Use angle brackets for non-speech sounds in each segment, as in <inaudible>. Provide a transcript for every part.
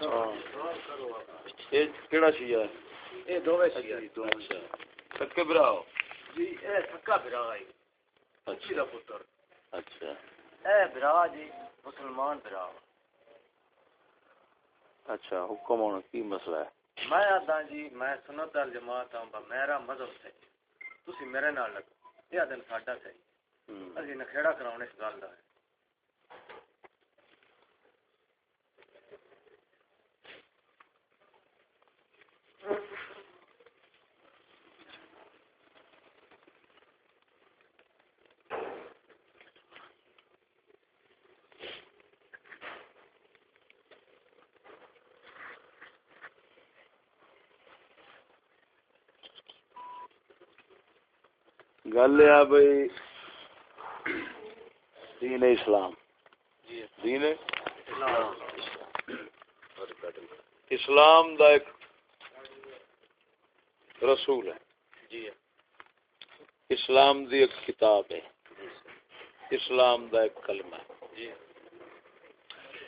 یہ کیڑا شیعہ ہے؟ یہ دوویں شیعہ اچھا سکے برا ہو جی اے سکا بھرا ہے۔ اچھی دا پتر۔ اچھا۔ اے جی مسلمان اچھا حکم ہونا کی مسئلہ ہے؟ میں آدھا جی میں سنت دار جماعت ہوں میرا مذہب سے تسی میرے نال لگو۔ یہ دن ساڈا صحیح اسی نکھیڑا کراؤنے اس گل دا ہے۔ گل ہے بھائی دین اسلام۔ دین اسلام دا ایک رسول ہے۔ جی۔ اسلام دی ایک کتاب ہے۔ اسلام دا ایک کلمہ ہے۔ جی۔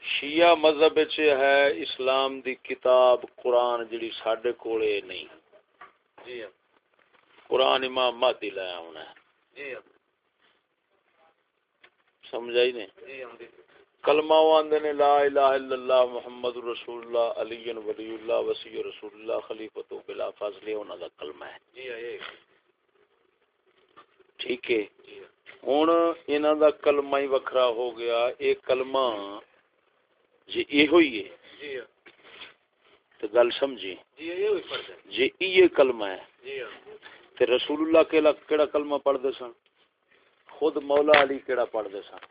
شیعہ مذہب ہے اسلام دی کتاب قرآن جڑی ساڈے کولے نہیں۔ جی۔ قرآن امام مہدی لایا ہونا ہے۔ سمجھائی نہیں۔ کلمہ واندے نے لا الہ الا اللہ محمد رسول اللہ علی ولی اللہ وسیع رسول اللہ خلیفۃ بلا فاصلہ انہاں دا کلمہ ہے۔ یہ ٹھیک ہے۔ ہن انہاں دا کلمہ ہی وکھرا ہو گیا۔ اے کلمہ جی ایہو ہی ہے۔ جی تے گل سمجھی۔ جی یہ جی یہ کلمہ ہے۔ جی تے رسول اللہ کیڑا کیڑا کلمہ پڑھ دے سن؟ خود مولا علی کیڑا پڑھ دے سن؟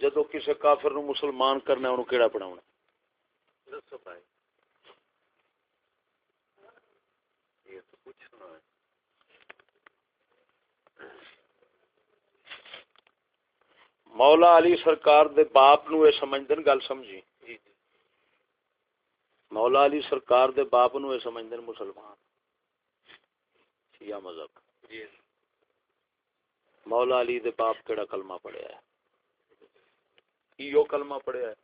جدو کسے کافر نو مسلمان کرنا انہوں کیڑا پڑھاؤنا دسو بھائی یہ تو کچھ سنا ہے مولا علی سرکار دے باپ نو اے سمجھدن گل سمجھی۔ جی جی۔ مولا علی سرکار دے باپ نو اے سمجھدن مسلمان۔ شیعہ مذہب۔ جی مولا علی دے باپ کیڑا کلمہ پڑھیا ہے؟ ایو کلمہ پڑھیا ہے؟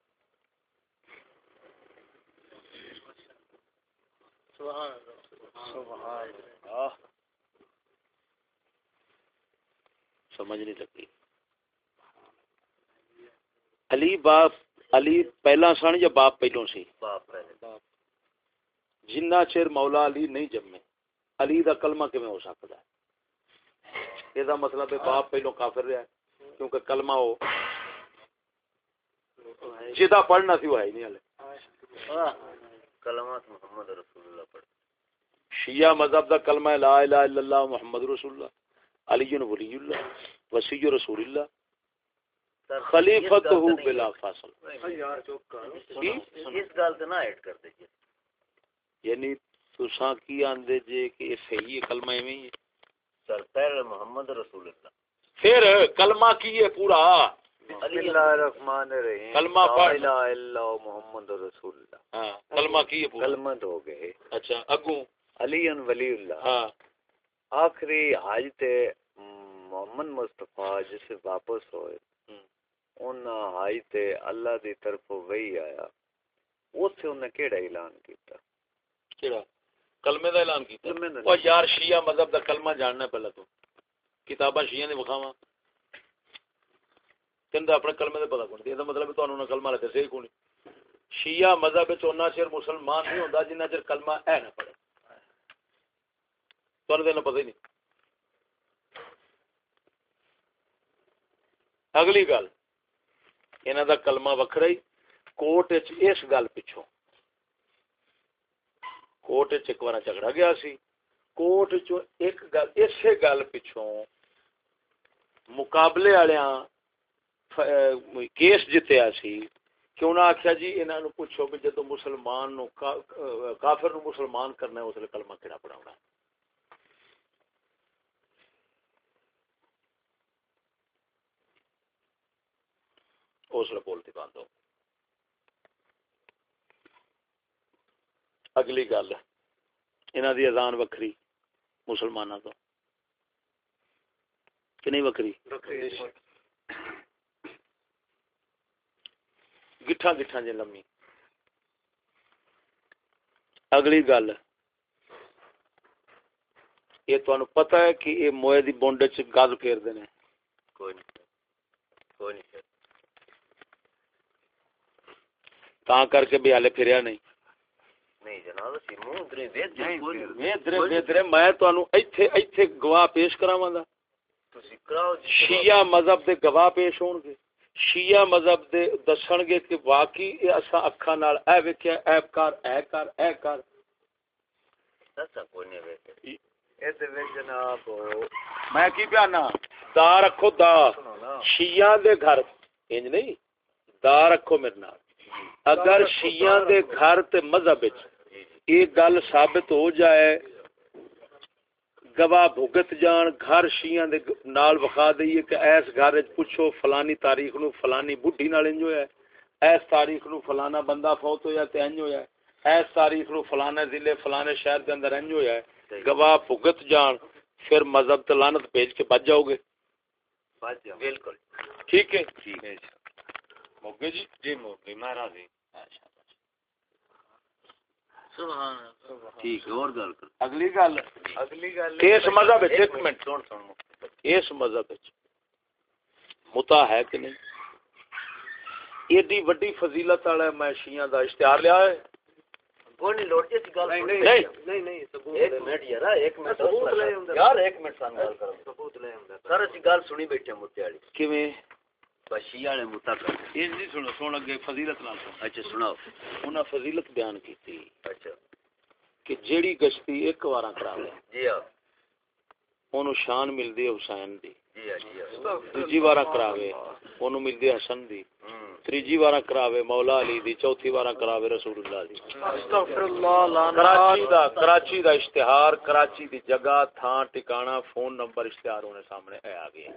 سبحان اللہ۔ سبحان اللہ۔ سمجھ نہیں لگی۔ علی باپ علی پہلا سن یا باپ پہلوں سی؟ جنہ چیر مولا علی نہیں جمے علی دا کلمہ کیویں ہو سکتا ہے؟ یہ مطلب ہے باپ پہلوں کافر رہا ہے کیونکہ کلمہ ہو۔ جدا پڑھنا سی وہ ہے ہی نہیں ہلے۔ کلمات محمد رسول اللہ پڑھ شیعہ مذہب دا کلمہ لا الہ الا اللہ محمد رسول اللہ علی ولی اللہ وسیع رسول اللہ خلیفت ہو بلا فاصل یار چوک کرو کی؟ اس گل تے نہ ایڈ کر دیجیے یعنی تساں کی آندے جے کہ یہ صحیح ہے کلمہ ایویں ہی ہے۔ سر پہلے محمد رسول اللہ۔ پھر کلمہ کی ہے پورا؟ بسم اللہ الرحمن الرحیم۔ کلمہ لا پڑھ۔ الہ الا اللہ محمد رسول اللہ۔ ہاں کلمہ کی ہے پورا؟ کلمت ہو گئے۔ اچھا اگوں۔ علی ولی اللہ۔ ہاں۔ آخری حج تے محمد مصطفیٰ جسے واپس ہوئے۔ ان حج تے اللہ دی طرف وہی آیا۔ اس سے انہیں کیڑا اعلان کیتا؟ کیڑا؟ کلمے دا اعلان کیتا۔ دا۔ او یار شیعہ مذہب دا کلمہ جاننا پہلا تو۔ کتاباں شیعہ نے وکھاواں۔ تین دا اپنے کلمے دا پتہ کون یہ مطلب ہے تانوں نہ کلمہ لگے صحیح کون شیعہ مذہب وچ اوناں چیر مسلمان نہیں ہوندا جنہ چیر کلمہ اے نہ پڑھے۔ تے نہ پتہ ہی نہیں۔ اگلی گل۔ انہاں دا کلمہ وکھرا ہی کوٹ وچ اس گل پچھوں کوٹ وچ ایک بار جھگڑا گیا سی کوٹ چ ایک گل اسی گل پچھوں مقابلے والیاں کیس جتیا سی کہ انہاں آخیا جی انہاں نو پوچھو کہ جدو مسلمان نو کافر نو مسلمان کرنا ہے اس لیے کلمہ کہڑا پڑھاونا ہے اس لیے بولتی بند ہو۔ اگلی گل، انہاں دی اذان وکھری مسلماناں تو۔ کہ نہیں وکری گٹھا گٹھا جی لمی اگلی گل، یہ تو پتا ہے کہ یہ موئے دی بونڈ چ گز پھیر دینے کوئی نہیں کوئی نہیں۔ تا کر کے بھی ہالے پھریا نہیں۔ میں گواہ پیش کراواں شیعہ مذہب دے گواہ پیش ہون گے۔ شیعہ مذہب دے دسن گے کہ واقعی اے اساں اکھاں نال اے ویکھیا اے کر اے کر اے جناب میں کی بیانا دا رکھو دا۔ شیعہ دے گھر انج نہیں؟ دا رکھو میرے نال۔ اگر شیعہ دے گھر تے مذہب وچ یہ گل ثابت ہو جائے گواہ بھگت جان گھر شیاں دے نال وکھا دئیے کہ ایس گھر وچ پوچھو فلانی تاریخ نو فلانی بڈھی نال انج ہویا ہے ایس تاریخ نو فلانا بندہ فوت ہویا تے انج ہویا ہے ایس تاریخ نو فلانے ضلع فلانے شہر دے اندر انج ہویا ہے۔ گواہ بھگت جان پھر مذہب تے لعنت بھیج کے بچ جاؤ گے۔ بچ جاؤ بالکل۔ ٹھیک ہے؟ ٹھیک ہے۔ جی؟ جی موگے مہاراج جی ٹھیک ہے اور گل کر اگلی گل اگلی گل۔ اس مذہب ایک منٹ۔ سن سن اس مذہب متا ہے کہ نہیں؟ ایڈی وڈی فضیلت والا میں شیعہ دا اشتہار لیا ہے۔ کوئی نہیں لوٹ جی گل نہیں نہیں نہیں۔ ثبوت ایک منٹ۔ یار ایک منٹ۔ یار ایک منٹ سان گل کر ثبوت لے آندا سر اسی گل سنی بیٹھے متے والی کیویں؟ بشی والے متعلق۔ یہ نہیں سنو سن اگے فضیلت نال اچھا سناؤ۔ انہاں فضیلت بیان کیتی۔ اچھا۔ کہ جیڑی گشتی ایک وارا کرا لے جی ہاں۔ اونوں شان ملدی ہے حسین دی۔ جی ہاں جی ہاں۔ دوجی وارا کراوے اونوں ملدی ہے حسن دی۔ تیجی وارا کراوے مولا علی دی چوتھی وارا کراوے رسول اللہ دی۔ استغفر اللہ کراچی دا کراچی دا اشتہار کراچی دی جگہ تھان ٹھکانہ فون نمبر اشتہار ہونے سامنے آ گئے۔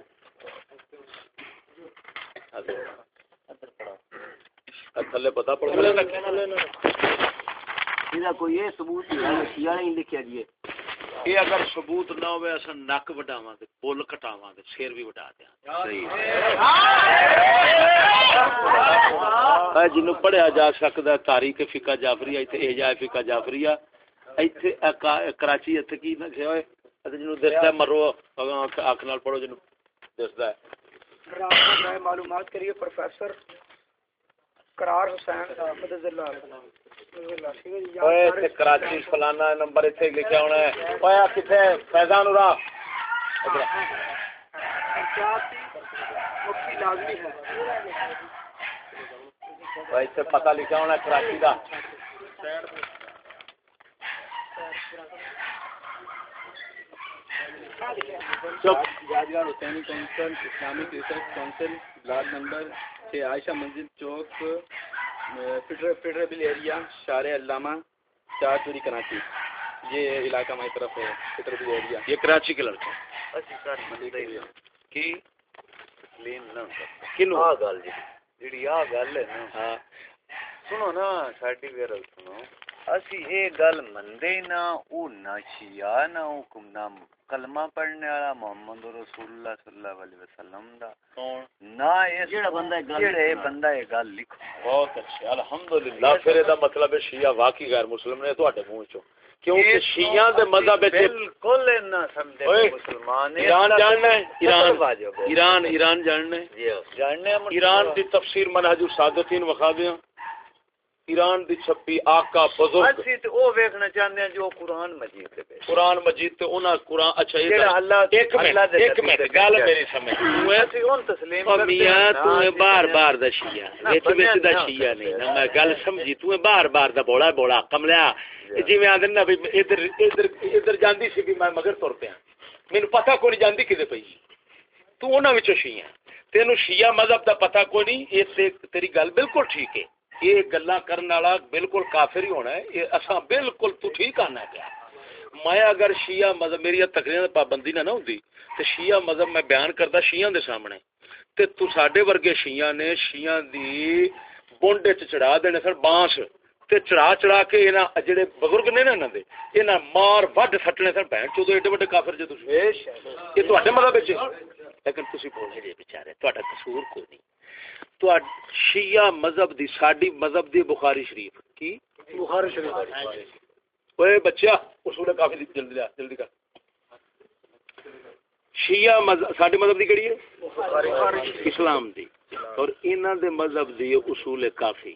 تھلے پتا پڑ کوئی یہ ثبوت نہیں لکھیا جی یہ۔ اگر ثبوت نہ ہوئے اسا نک وڈاواں تے پل کٹاواں تے سر بھی وڈا دیاں صحیح جنوں پڑھیا جا سکدا تاریخ فقہ جعفریہ ایتھے احجاء فقہ جعفریہ۔ ایتھے کراچی ایتھے کی نہ ہوئے؟ جنوں دسدا مرو نال پڑھو جنوں دسدا ہے۔ معلومات کریے پروفیسر قرار حسین کراچی فلانا نمبر لکھا ہونا ہے۔ فیضان ارا پتا لکھا ہونا کراچی کا Husaini council Islamic research council block number چھ عائشہ مسجد چوک فیڈریبل ایریا شار علامہ چار چوری کراچی۔ یہ علاقہ ہماری طرف ہے فیڈریبل ایریا۔ یہ کراچی کے لڑکا کی؟ سنو نا ساڈی سنو۔ اسی اے گل مندے نا او نہ شیعہ نہ حکم نہ کلمہ پڑھنے والا محمد رسول اللہ صلی اللہ علیہ وسلم دا کون نہ اس جڑا بندہ گل جڑے بندہ اے گل لکھو بہت اچھا الحمدللہ پھر دا مطلب ہے شیعہ واقعی غیر مسلم نے تواڈے منہ چوں کیونکہ شیعہ دے مذہب وچ بالکل نہ سمجھے مسلمان ایران جاننا ہے ایران ایران ایران جاننا ہے ہاں۔ جاننے ایران دی تفسیر منہج الصادقین وخا دیاں ایران دی چھپی آقا بزرگ اسی تے او ویکھنا چاہندے ہیں جو قرآن مجید تے قرآن مجید تے انہاں قرآن اچھا اللہ ایک منٹ ایک منٹ گل میری سمجھ۔ تو اسی اون تسلیم کرتے میاں تو بار بار دا شیعہ۔ وچ وچ دا شیعہ نہیں۔ نا میں گل سمجھی تو بار بار دا بولا بولا کملیا جی۔ میں آدن نا ادھر ادھر ادھر جاندی سی بھی میں مگر تر پیا مینوں پتہ کوئی جاندی کدے پئی۔ تو انہاں وچوں شیعہ تینوں شیعہ مذہب دا پتہ کوئی نہیں یہ تیری گل بالکل ٹھیک ہے۔ یہ گلا کرنے والا بالکل کافر ہی ہونا ہے یہ اصا بالکل تو ٹھیک آنا پیا میں اگر شیعہ مذہب میری تقریر پابندی نہ ہوتی تو شیعہ مذہب میں بیان کرتا شیعہ دے سامنے تے تو ساڈے ورگے شیعہ نے شیعہ دی بونڈے چ چڑھا دینے سر بانس تے چڑھا چڑھا کے انہاں جڑے بزرگ نے نا انہاں دے انہاں مار وڈ سٹنے سر بہن چودو ایڈے وڈے کافر جے تسی۔ یہ تواڈے مذہب وچ۔ لیکن تسی بولے جے بیچارے تہاڈا قصور کوئی نہیں۔ تو شیعہ مذہب دی ساڈی مذہب دی بخاری شریف۔ کی؟ بخاری شریف اوے بچہ اصول کافی جلدی لیا جلدی کر۔ شیعہ مذہب ساڈے مذہب دی کیڑی ہے؟ اسلام دی۔ اور انہاں دے مذہب دی اصول کافی۔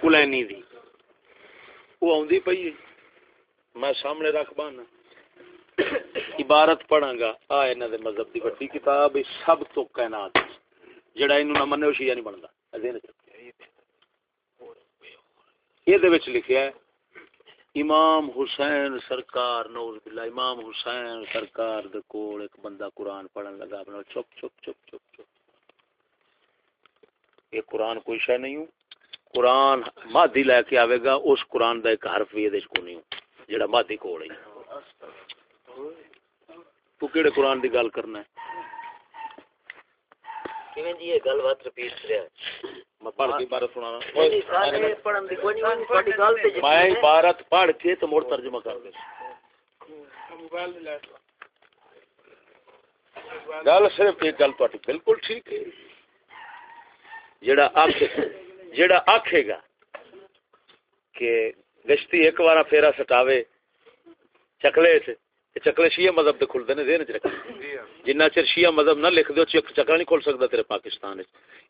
کلینی دی۔ وہ آندی پئی ہے۔ میں سامنے رکھ بانا۔ عبارت پڑھاں گا۔ آ انہاں دے مذہب دی بڑی کتاب سب تو کائنات۔ جڑا اینو نہ منے او شیعہ نہیں بندا ذہن چ یہ دے وچ لکھیا ہے، امام حسین سرکار نوز باللہ، امام حسین سرکار دے کول ایک بندہ قرآن پڑھن لگا اپنا چپ چپ چپ چپ چپ۔ یہ قرآن کوئی شے نہیں ہوں۔ قرآن مادی لے کے آوے گا، اس قرآن دا ایک حرف بھی یہ کو نہیں ہوں، جڑا مادی کول ہے۔ تو کیڑے قرآن دی گل کرنا ہے؟ کیویں جی یہ گل بات کریا میں پڑھ کے عبارت سنانا نہیں سارے پڑھن دی کوئی نہیں تہاڈی گل تے یقین میں ہے۔ عبارت پڑھ کے تو مڑ ترجمہ کر دے گل صرف ایک گل تہاڈی بالکل ٹھیک ہے جڑا آکھے جڑا آکھے گا کہ گشتی ایک بار پھیرا سٹاوے چکلے سے چکلے شیعہ مذہب دے کھلدے نے ذہن چ رکھ۔ جنہ چر شیعہ مذہب نہ لکھ دیو چک چکلا نہیں کھول سکدا تیرے پاکستان وچ۔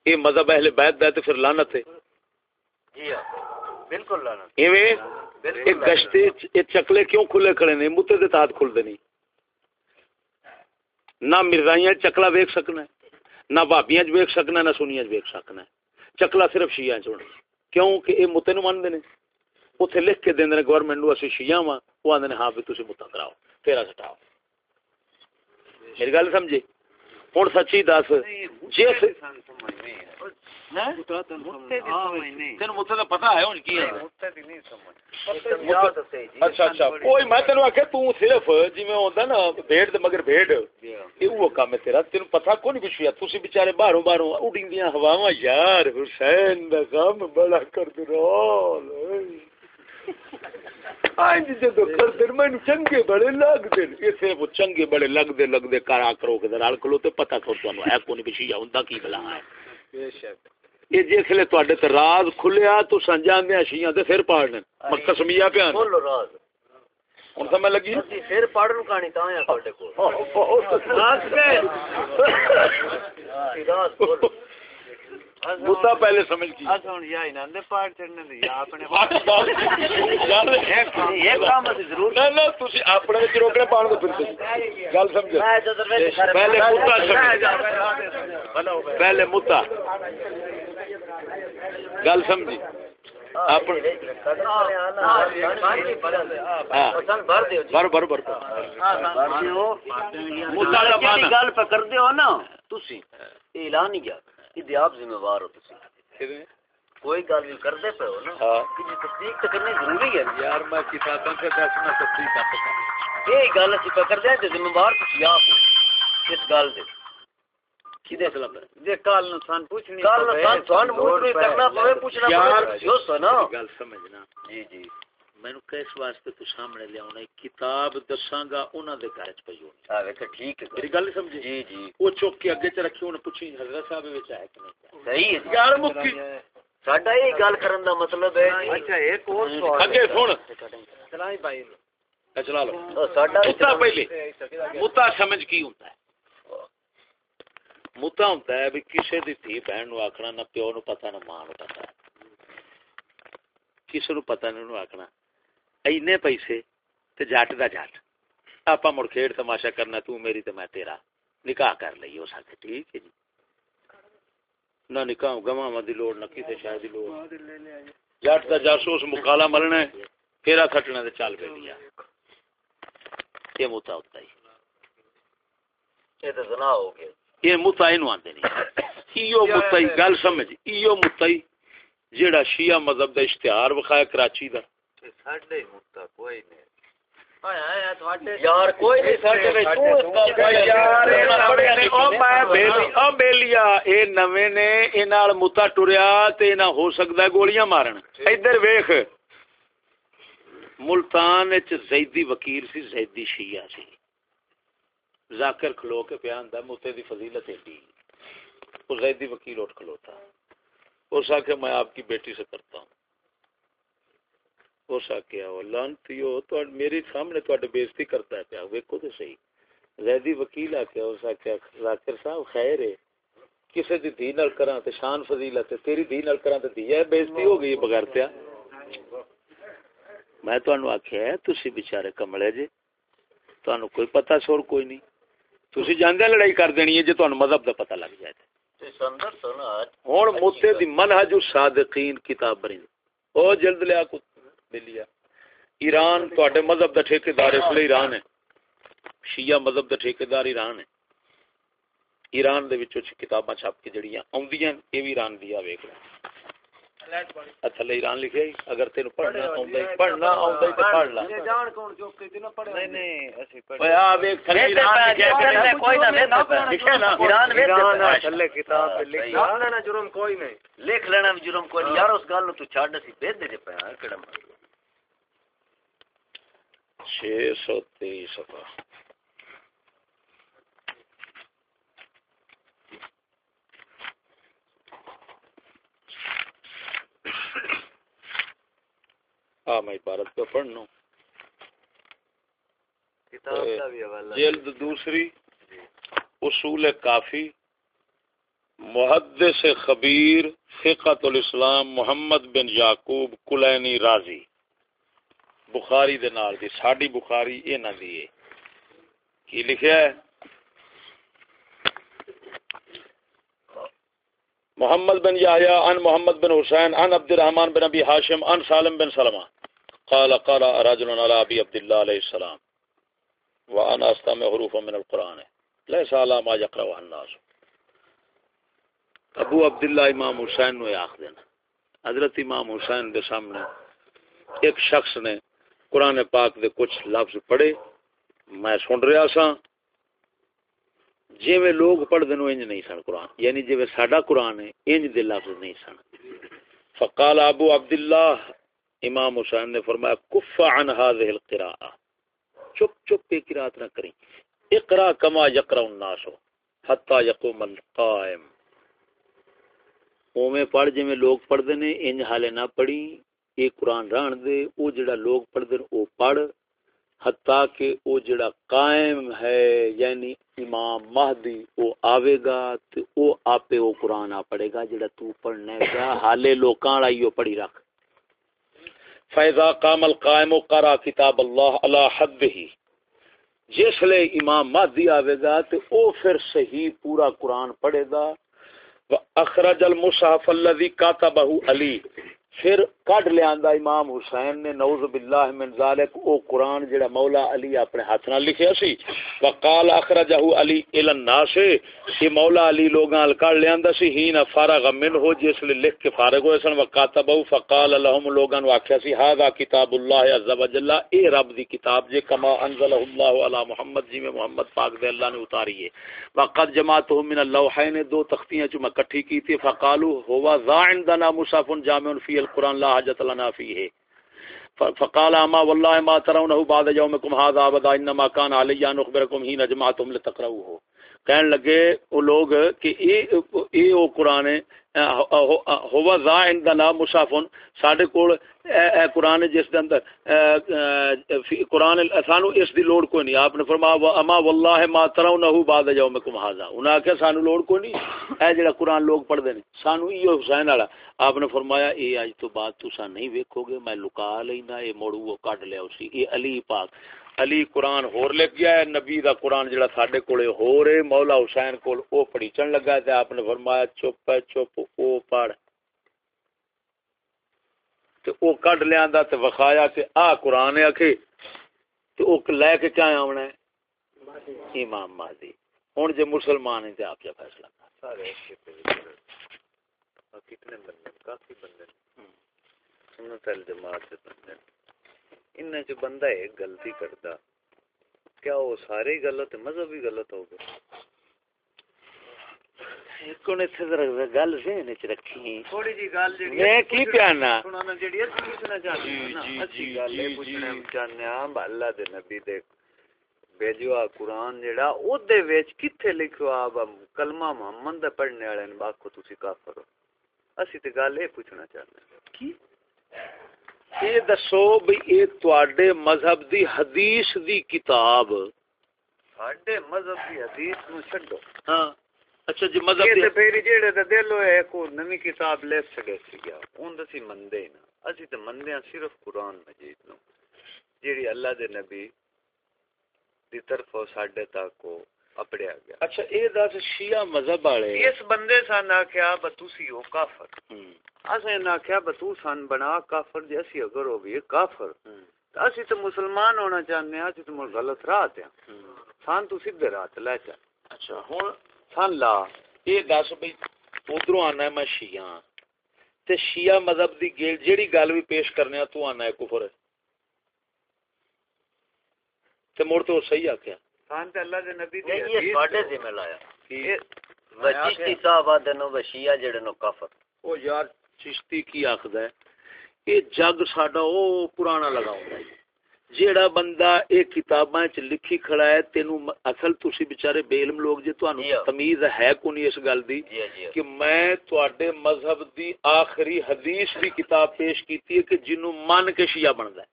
یہ مذہب اہل بیت دا تے پھر لعنت ہے۔ جی ہاں بالکل لانا ایویں؟ یہ گشتی یہ چکلے کیوں کھلے کھڑے نے؟ متے دے تحت کھلدے نہیں۔ نہ مرزائیاں چکلا ویک سکنا ہے نہ بھابیاں چ ویک سکنا ہے نہ سنیاں چ ویک سکنا ہے۔ چکلا صرف شیعہ چ کیوں؟ کہ یہ متے نو مانتے نے۔ اتنے لکھ کے دیں گورنمنٹ نو اسی شیعہ وا وہ آدھے ہاں بھی تسی متا کراؤ۔ تیرا سٹاؤ میری گل سمجھی؟ ہوں سچی دس جس تین متے کا پتا ہے ہوں کی ہے۔ اچھا اچھا۔ کوئی میں تینوں آخیا تو صرف جی ہوندا نا بھیڑ تے مگر بھیڑ۔ یہ وہ کام ہے تیرا تینوں پتہ کو نہیں پچھیا تسی بیچارے باہروں باہروں اڈیندیاں ہواواں۔ یار حسین دا غم بڑا کر آج جدو کر دے میں چنگے بڑے لگ دے یہ صرف چنگے بڑے لگ دے لگ دے کرا کرو کے رل کلو تے پتہ کر تانوں ہے کو نہیں پچھیا ہوندا کی بلا ہے۔ بے شک۔ یہ جسلے تواڈے تے راز کھلیا تو سنجان دے شیاں تے پھر پاڑنے مقسمیہ پیان بولو راز۔ ہن سمجھ لگی؟ اسی پھر پڑھن کہانی تاں ہے تہاڈے <laughs> کول۔ راز بولو مدعا پہلے سمجھ کی۔ اس ہن یا انہاں دے پاٹ چڑھنے دی اپنے <laughs> یار یہ کام اسی ضرور نہ نہ تسی اپنے وچ روکڑے پاؤن دے پھر گل پہلے مدعا سمجھ پہلے مدعا۔ گل سمجھی؟ گل دیو نا تسی اعلان ہی کیا۔ کہ آپ ذمہ وار ہو تسی۔ کوئی گل بھی کر دے پے ہو نا۔ ہاں۔ کہ جی تصدیق تو کرنی ضروری ہے۔ یار میں کتاباں سے دسنا تصدیق آپ کا یہ گل اسی پہ کر دیں تے ذمہ وار تسی آپ اس گل دے۔ کدے مطلب ہے جے کل نو سان پوچھنی کل نو سان تھان بھی کرنا پوے پوچھنا یار پوے۔ جو سنا گل سمجھنا۔ جی جی۔ مینوں کس واسطے تو سامنے لے آਉਣਾ کتاب دساں گا انہاں دے گھر چ پئی ہونی آ ویکھ ٹھیک ہے میری گل سمجھی؟ جی جی۔ وہ چوک کے اگے چ رکھی ہن پوچھی حضرت صاحب وچ ہے کہ نہیں؟ صحیح ہے۔ یار مکی۔ ساڈا یہ گل کرن دا مطلب ہے اچھا ایک اور سوال اگے سن۔ چلائی بھائی چلا لو۔ ساڈا متا پہلے متا سمجھ کی ہوندا ہے؟ متا ہوندا ہے بھی کسے دی تھی بہن نو آکھنا نہ پیو نو پتہ نہ ماں نو پتہ۔ کسے نو پتہ نہیں نو آکھنا۔ اینے پیسے تے جٹ دا جٹ آپا مڑ کھیڑ تماشا کرنا تو میری تے میں تیرا نکاح کر لئی ہو سکے ٹھیک ہے جی نہ نکاح گواں دی لوڑ نہ کسے شاید دی لوڑ جٹ دا جاسوس مکالا ملنا ہے پھیرا کھٹنا تے چل لیا یہ متا ہوتا ہے یہ تو زنا ہو گیا یہ متا اینو آندے نہیں ایو متا گل سمجھ ایو متا جیڑا شیعہ مذہب دا اشتہار وکھایا کراچی دا ساڈے متا کوئی نہیں یار کوئی نہیں ساڈے وچ تو اس گل کا یار او میں بیلی او بیلیا اے نویں نے اے نال متا ٹریا تے نہ ہو سکدا گولیاں مارن ادھر ویکھ ملتان وچ زیدی وکیل سی زیدی شیعہ سی ذاکر کھلو کے پیا ہوں موتے دی فضیلت ایڈی وہ زیدی وکیل اٹھ کھلوتا اس آخیا میں آپ کی بیٹی سے کرتا ہوں آخیا وہ لانتی ہو تو میری سامنے تو بےزتی کرتا ہے پیا ویکو تو صحیح زیدی وکیل آخیا اس آخیا ذاکر صاحب خیر ہے کسی دی دھی نال کراں تے شان فضیلت ہے تیری دھی نال کراں تے دی ہے بےزتی ہو گئی بغیر پیا میں تانوں آکھیا ہے تسی بیچارے کملے جے تانوں کوئی پتہ شور کوئی نہیں تسی جاندے لڑائی کر دینی ہے جے تانوں مذہب دا پتہ لگ جائے ہوں موتے دی منہج الصادقین کتاب بری او جلد لیا کو لے لیا۔ ایران تے مذہب دا ٹھیکے دار اس لیے ایران ہے۔ شیعہ مذہب دا ٹھیکے دار ایران ہے۔ ایران دے وچوں کتاباں چھاپ کے جڑیاں اوندیاں اے وی ایران دیا ویکھ لے تھلے ایران لکھیا اگر تینوں پڑھنا آوندا ہے پڑھنا آوندا ہے تے پڑھ لا۔ جان کون جو کہ تینوں پڑھ نہیں نہیں اسی پڑھ اوے آ ویکھ تھلے ایران لکھیا کوئی نہ ویکھ لکھیا نا۔ ایران ویکھ چلے کتاب لکھ۔ لینا جرم کوئی نہیں۔ لکھ لینا جرم کوئی نہیں۔ یار اس گل نو تو چھڑ سی بے دے پیا کیڑا مطلب چھ سو تیئیس ہاں میں عبارت پہ پڑھنا جلد دوسری اصول کافی۔ محدث خبیر فقت الاسلام محمد بن یعقوب کلینی راضی۔ بخاری دے نال دی، ساڈی بخاری اے دی ہے کی لکھیا ہے؟ محمد بن یحییٰ، عن محمد بن حسین، عن عبد الرحمن بن ابی ہاشم عن سالم بن سلمہ۔ قال قال رجل على ابي عبد الله عليه السلام وانا استمع حروفا من القران ليس على ما يقرأ الناس۔ ابو عبداللہ امام حسین نو آخ دینا۔ حضرت امام حسین دے سامنے ایک شخص نے قرآن پاک دے کچھ لفظ پڑھے، میں سن رہا سا۔ جی میں لوگ پڑھ دنو انج نہیں سن قرآن یعنی جی ساڈا قرآن ہے، انج دے لفظ نہیں سن۔ فقال ابو عبداللہ، امام حسین نے فرمایا، کف عن هذه القراءة. چپ چپ پہ قرات نہ کریں۔ اقرا کما یقرا الناس حتا یقوم القائم۔ اوویں پڑھ جویں لوگ پڑھدے نے، انج حالے نہ پڑھی۔ اے قرآن رہن دے، او جڑا لوگ پڑھدے نے او پڑھ، حتا کہ او جڑا قائم ہے یعنی امام مہدی او آوے گا تے او آپے او قرآن آ پڑھے گا، جڑا تو پڑھنا ہے گا، حالے لوکاں والا ایو پڑھی رکھ۔ فیضا قام القائم قرا کتاب اللہ علی حده، جس لے امام مہدی آوے گا تے او پھر صحیح پورا قرآن پڑھے گا۔ اخرج المصحف الذي كتبه علی پھر کڈ لیاندا امام حسین نے، نعوذ باللہ من ذالک، او قرآن جڑا مولا علی اپنے ہاتھ نال لکھیا سی، وقال اخرجہ علی الی الناس، کہ مولا علی لوگاں ال کڈ لیاندا سی ہین فارغ من ہو جس لے لکھ کے فارغ ہوئے سن وکاتبہ فقال لهم لوگاں نو آکھیا سی ھذا کتاب اللہ عز وجل، اے رب دی کتاب جے، کما انزل اللہ علی محمد جی میں محمد پاک دے اللہ نے اتاری ہے۔ وقد جماعتهم من اللوحین، دو تختیاں چ میں اکٹھی کی تھی فقالوا هو ذا عندنا مصحف جامع فی القرآن، لا حاجت لنا فيه فقال اما والله ما ترونه بعد يومكم هذا ابدا انما كان علي ان اخبركم حين جمعتم لتقرؤوه۔ کہن لگے وہ لوگ کہ اے او قرآن ہے ہوا ذا عندنا مصحفن ساڈے کول اے قرآن جس دے اندر قرآن سانو اس دی لوڑ کوئی نہیں۔ آپ نے فرمایا اما والله ما ترونه بعد يومكم هذا۔ انہاں کہ سانو لوڑ کوئی نہیں۔ اے جڑا قرآن لوگ پڑھ دے نے، سانو ایو حسین والا۔ آپ نے فرمایا، اے اج تو بعد تسا نہیں ویکھو گے، میں لکا لینا، اے موڑو وہ کڈ لیا اسی، اے علی پاک۔ علی قرآن ہور لگ گیا ہے، نبی دا قرآن جڑا ساڈے کولے ہور ہے، مولا حسین کول او پڑھیچن لگا تے آپ نے فرمایا، چپ ہے، چپ، او پڑھ۔ تے او کڈ لیاندا تے وکھایا کہ آ قرآن ہے کہ تے او لے کے کیا آونا ہے؟ امام مہدی۔ ہن جے مسلمان ہیں تے آپ کیا فیصلہ کر سارے کتنے بندے کافی بندے سنت الجماعت سے بندے ان چ بندہ ایک غلطی کرتا کیا وہ سارے ہی غلط مذہب ہی غلط ہو گئے کون اتھے ذرا گل ذہن وچ رکھی۔ تھوڑی جی گل جڑی میں کی پیانا؟ سنانا جڑی اسی پوچھنا چاہتے ہیں نا۔ جی، جی، اسی گل یہ پوچھنا۔ چاہتے ہیں۔ اللہ دے نبی دے بھیجوا قرآن جڑا او دے وچ کتھے لکھوا با کلمہ محمد دا پڑھنے والے نے باکو تسی کافر ہو۔ اسی تے گل اے پوچھنا ہیں۔ کی؟ یہ دسو بھئی یہ تواڈے مذہب دی حدیث دی کتاب ساڈے مذہب دی حدیث نو چھڈو ہاں اچھا جی مذہب یہ دی تے پھر جیڑے تے دل ہوئے کو نویں کتاب لے چھڑے سی گیا اون دسی مندے ہی نا اسی تے مندے ہاں صرف قرآن مجید نو جیڑی اللہ دے نبی دی ساڈے تک کو اپڑیا گیا۔ اچھا یہ دس شیعہ مذہب والے۔ اس بندے سان آخیا ب تسی ہو کافر۔ اسیں نہ آخیا ب تو سان بنا کافر جے اسی اگر ہو بھی کافر۔ اسی تو مسلمان ہونا چاہنے اسی تو مل غلط راہ تے۔ سان تو سیدھے راہ تے لے چا اچھا۔ ہوں سان لا۔ یہ دس بھئی ادھروں آنا ہے میں شیعہ ہاں۔ تے شیعہ مذہب دی گیل جیڑی گل بھی پیش کرنے تو آنا ہے کفر۔ ہے تے مڑ تو صحیح آکھیا۔ سان تے اللہ دے نبی دی نہیں یہ ساڈے ذمہ لایا وچشتی صاحب آدھے نو وشیا جڑے نو کفر او یار چشتی کی آخدا ہے؟ یہ جگ ساڈا او پرانا لگاوندا ہے۔ جیڑا بندہ یہ کتاباں چ لکھی کھڑا ہے تینو اصل تسی بیچارے بے علم لوگ جے تانوں جی۔ تمیز ہے کو نہیں اس گل دی؟ جی جی کہ میں تواڈے مذہب دی آخری حدیث دی کتاب پیش کیتی ہے کہ جنوں من کے شیعہ بندا ہے۔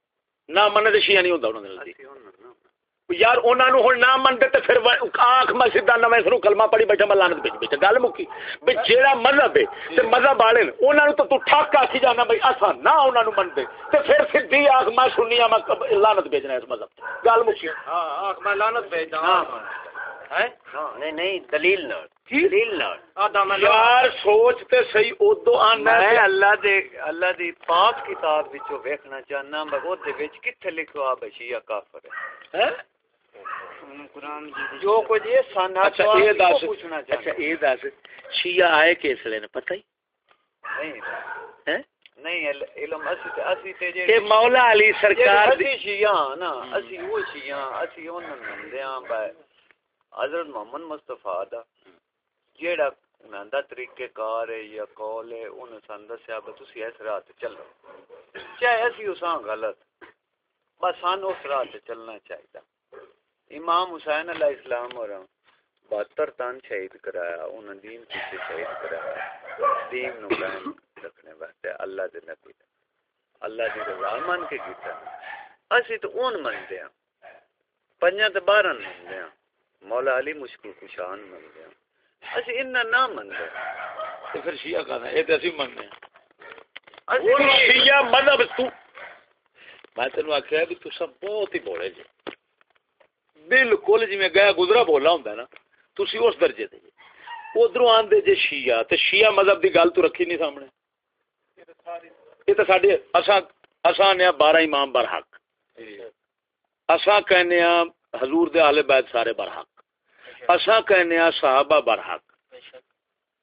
نہ من تے شیعہ نہیں ہوندا انہاں دے نزدیک۔ یار انہاں نو ہن نہ من دے تے پھر آنکھ میں سیدھا نویں سروں کلمہ پڑھی بیٹھا میں لعنت بیٹھ بیٹھا گل مکی۔ بے جیڑا مذہب ہے تے مذہب والے نے انہاں نو تو تو ٹھاک آکھی جانا بھئی اساں نہ انہاں نو من دے تے پھر سیدھی آنکھ میں سنیا میں کب- لعنت بھیجنا اس مذہب گل مکی۔ ہاں آخ میں لعنت بھیجدا ہاں۔ ہیں نہیں نہیں دلیل نال۔ دلیل نال۔ میں یار سوچ تے صحیح ادو آنا میں اللہ دے اللہ دی پاک کتاب وچوں ویکھنا چاہنا بغو دے وچ کتھے لکھوا بشیا کافر ہے ہے؟ جو کچھ یہ سن اچھا یہ دس۔ پوچھنا اچھا چاہنا یہ دس۔ شیعہ آئے کس لیے نے پتہ ہی؟ نہیں ہے نہیں ال- علم اسی تے اسی تے جے کہ مولا علی سرکار دی اسی شیعہ نا اسی وہ شیعہ اسی انہاں منتے ہاں۔ بھائی حضرت محمد مصطفیٰ دا جیڑا انہاں دا طریقہ کار ہے یا قول ہے انہاں سن دسیا بس تسی اس راہ تے چلو۔ چاہے اسی اساں غلط بس سان اس راہ تے چلنا چاہیے امام حسین علیہ السلام اور بہتر تن شہید کرایا انہاں دین پیچھے شہید کرایا دین نو قائم رکھنے واسطے اللہ دے نبی اللہ دی رضا من کے کیتا۔ اسی تو اون منتے ہیں پنجاں تے بارہ منتے ہیں مولا علی مشکل کشان منتے ہیں اسی انہاں نہ منتے تے پھر شیعہ کہنا یہ تے اسی مننے ہیں اسی وہ شیعہ مذہب تو میں تینوں آخیا بھی تسا بہت ہی بولے جی۔ بالکل جی میں گیا گزرا بولا ہوں نا، تسی اس درجے دے ادھر آندے جے شیعہ، تے شیعہ مذہب دی گل تو رکھی نہیں سامنے۔ یہ تو ساڈے اساں اساں نے بارہ امام برحق۔ اساں کہنے ہاں حضور دے اہل بیت سارے برحق۔ اساں کہنے ہاں صحابہ برحق۔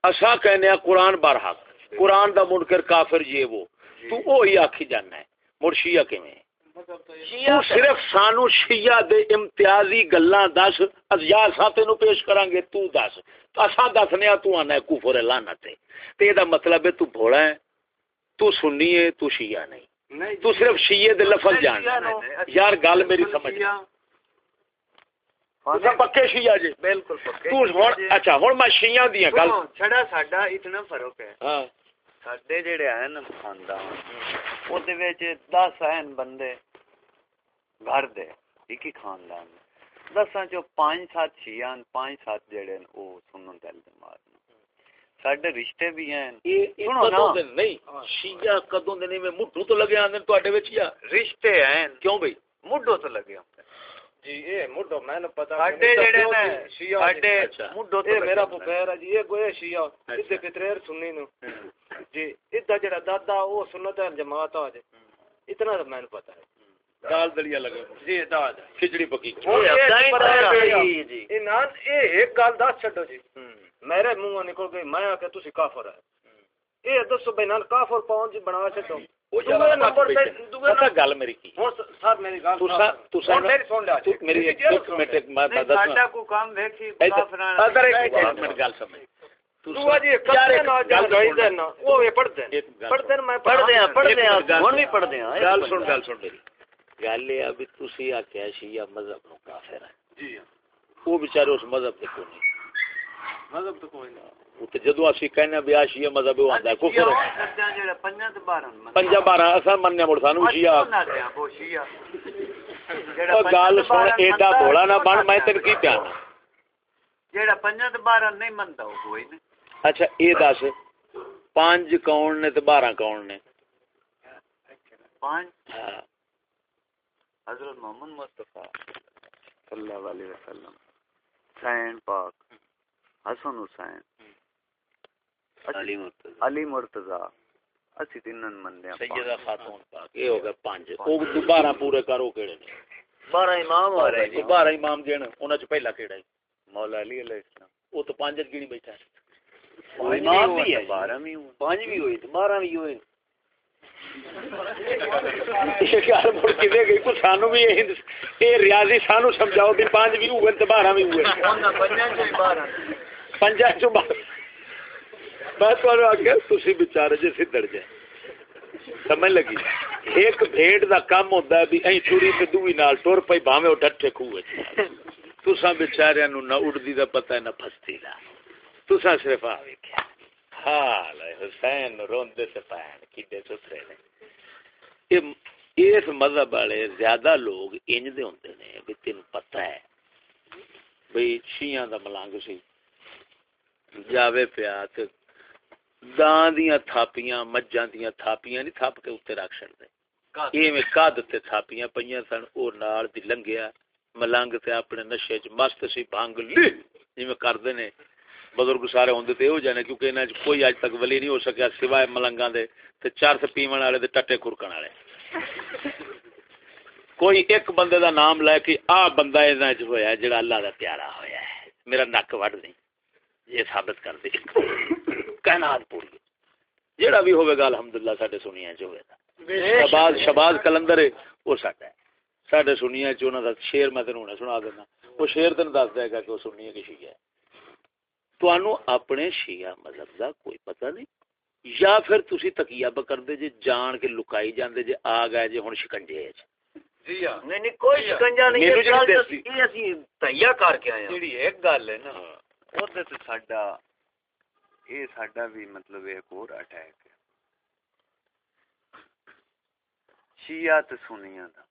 اساں کہنے ہاں قرآن برحق۔ قرآن دا منکر کافر جی یہ وہ۔ تو وہی آکھی جانا ہے، مڑ شیعہ کیویں؟ تو صرف سانو شیعہ دے امتیازی گلاں دس از یا اساں تینو پیش کران گے تو دس۔ اساں دسنے آ تو ہے کفر لعنت ہے تے دا مطلب ہے تو بھولا ہے تو سنی ہے تو شیعہ نہیں۔ تو صرف شیعہ دے لفظ جان۔ یار گل میری سمجھ۔ پکے شیعہ جی بالکل پکے تو ہن اچھا ہن میں شیعہ دیاں گل۔ چھڑا ساڈا اتنا فرق ہے۔ ہاں۔ ساڈے جڑے ہیں نا خاندان او دے وچ 10 ہیں بندے گھر دے ایک ہی خاندان دے دساں چو پانچ سات شیعہ ہیں پانچ سات جڑے ہیں او سنن دل جماعت نے ساڈے رشتے بھی ہیں یہ سنو کدوں نا دے نہیں شیعہ کدوں دے نہیں میں مٹھو تو لگے آندے تواڈے وچ یا رشتے ہیں جی اے مڈو میں نہ پتہ ساڈے جڑے نے شیعہ ساڈے اچھا۔ مڈو تو اے لگے میرا ہوندے۔ پپیر ہے جی اے کوئی شیعہ؟ پتریر نو۔ جی ادھا جڑا دادا او سنت ہے جماعت اتنا تو میں نے پتہ ہے۔ دال دلیا لگے جی کھچڑی پکی۔ جی اے نان اے ایک گل دس چھڈو جی۔ میرے منہ نکل گئی میں تسی کافر ہے۔ اے دسو بے نال کافر پاؤں جی بنا چھڈو۔ گل میری گل بھی یہ ابھی تسی آکھیا شیعہ مذہب نو کافر ہے وہ بیچارے اس مذہب کو نہیں مذہب تو کوئی نہیں جدو اسی کہنے بھی آ شیعہ مذہب وہ آندا ہے کفر ہے۔ باراں من پنجا بارہ اساں مننے مڑ سانو شیعہ وہ شیعہ او گل سن ایڈا بولا نہ بن میں تین کی پیانا جڑا پنجاں تے باراں نہیں مندا وہ کوئی نہیں۔ اچھا اے دس۔ پانچ کون نے تے بارہ کون نے؟ پانچ؟ ہاں۔ حضرت محمد مصطفیٰ صلی اللہ علیہ وسلم حسین پاک حسن حسین۔ علی مرتضی. علی مرتضی. اسی تینن مندے ہیں سیدہ خاتون پاک. اے ہو گئے پانچ. او دوبارہ پورے کرو کیڑے نے؟ بارہ امام ہو رہے او بارہ امام جن انہاں چ پہلا کیڑا ہے؟ مولا علی علیہ السلام. او تو پانچ گنی بیٹھا ہے؟ امام بھی ہے. بارہ بھی ہوں پانچ بھی ہوئی بارہ بھی ہوئے. یہ گل مڑ کدے گئی. کو سانو بھی یہ یہ ریاضی سانو سمجھاؤ بھی پانچ بھی ہوئے تے بارہ بھی ہوئے. پنجا چ بارہ میں تمہیں آخیا تھی بچارے جی سدڑ جائے سمجھ لگی ایک بھیڑ دا کام ہوتا ہے بھی ایں چوری تے دوئی نال ٹر پئی بھاویں او ڈٹھے کھوے تساں بیچاریاں نو نہ اڑدی دا پتہ ہے نہ پھستی دا تساں صرف آ ویکھیا حال ہے حسین روندے تے پین کڈے ستھرے نے اے اس مذہب والے زیادہ لوگ انج دے ہوندے نے بھی تینوں پتہ ہے بھئی شیعہ دا ملنگ سی جاوے پیا تے گاں دیاں تھاپیاں مجھاں دیاں تھاپیاں نہیں تھاپ کے اوتے رکھ چھڑدے ایویں کد تے تھاپیاں پئیاں سن او نال دی لنگیا ملنگ تے اپنے نشے چ مست سی بھنگ لی جویں کردے نے۔ بزرگ سارے ہوندے تے ہو جانے کیونکہ انہاں کوئی اج تک ولی نہیں ہو سکیا سوائے ملنگاں دے تے چرس پیون والے تے ٹٹے کھرکن والے۔ کوئی ایک بندے دا نام لے کے آ بندہ انہاں چ ہویا جڑا اللہ دا پیارا ہویا ہے۔ میرا نک وڈ نہیں یہ ثابت کر دے۔ کائنات پوری جیڑا بھی ہوئے گا الحمدللہ ساڈے سنیاں چ ہوئے شباز شباز کلندر ہے وہ ساڈا ہے۔ ساڈے سنیاں چ انہاں دا میں تینوں ہن سنا دینا۔ وہ شعر تینوں دس دے گا کہ وہ سنی ہے کہ شیعہ ہے۔ تانوں اپنے شیعہ مذہب دا کوئی پتہ نہیں۔ یا پھر تسی تکیہ بکر دے جے جان کے لکائی جاندے جے آ گئے جے ہن شکنجے ہے جی ہاں۔ نہیں نہیں کوئی جی ہاں۔ شکنجہ نہیں ہے۔ جی یہ اسی تہیا کر کے آئے ہیں جڑی ایک گل ہے نا ہاں۔ او تے ساڈا ਇਹ ਸਾਡਾ ਵੀ ਮਤਲਬ ਇੱਕ ਹੋਰ ਅਟੈਕ ਹੈ। ਸ਼ੀਆ ਤੇ ਸੁਨੀਆਂ ਦਾ।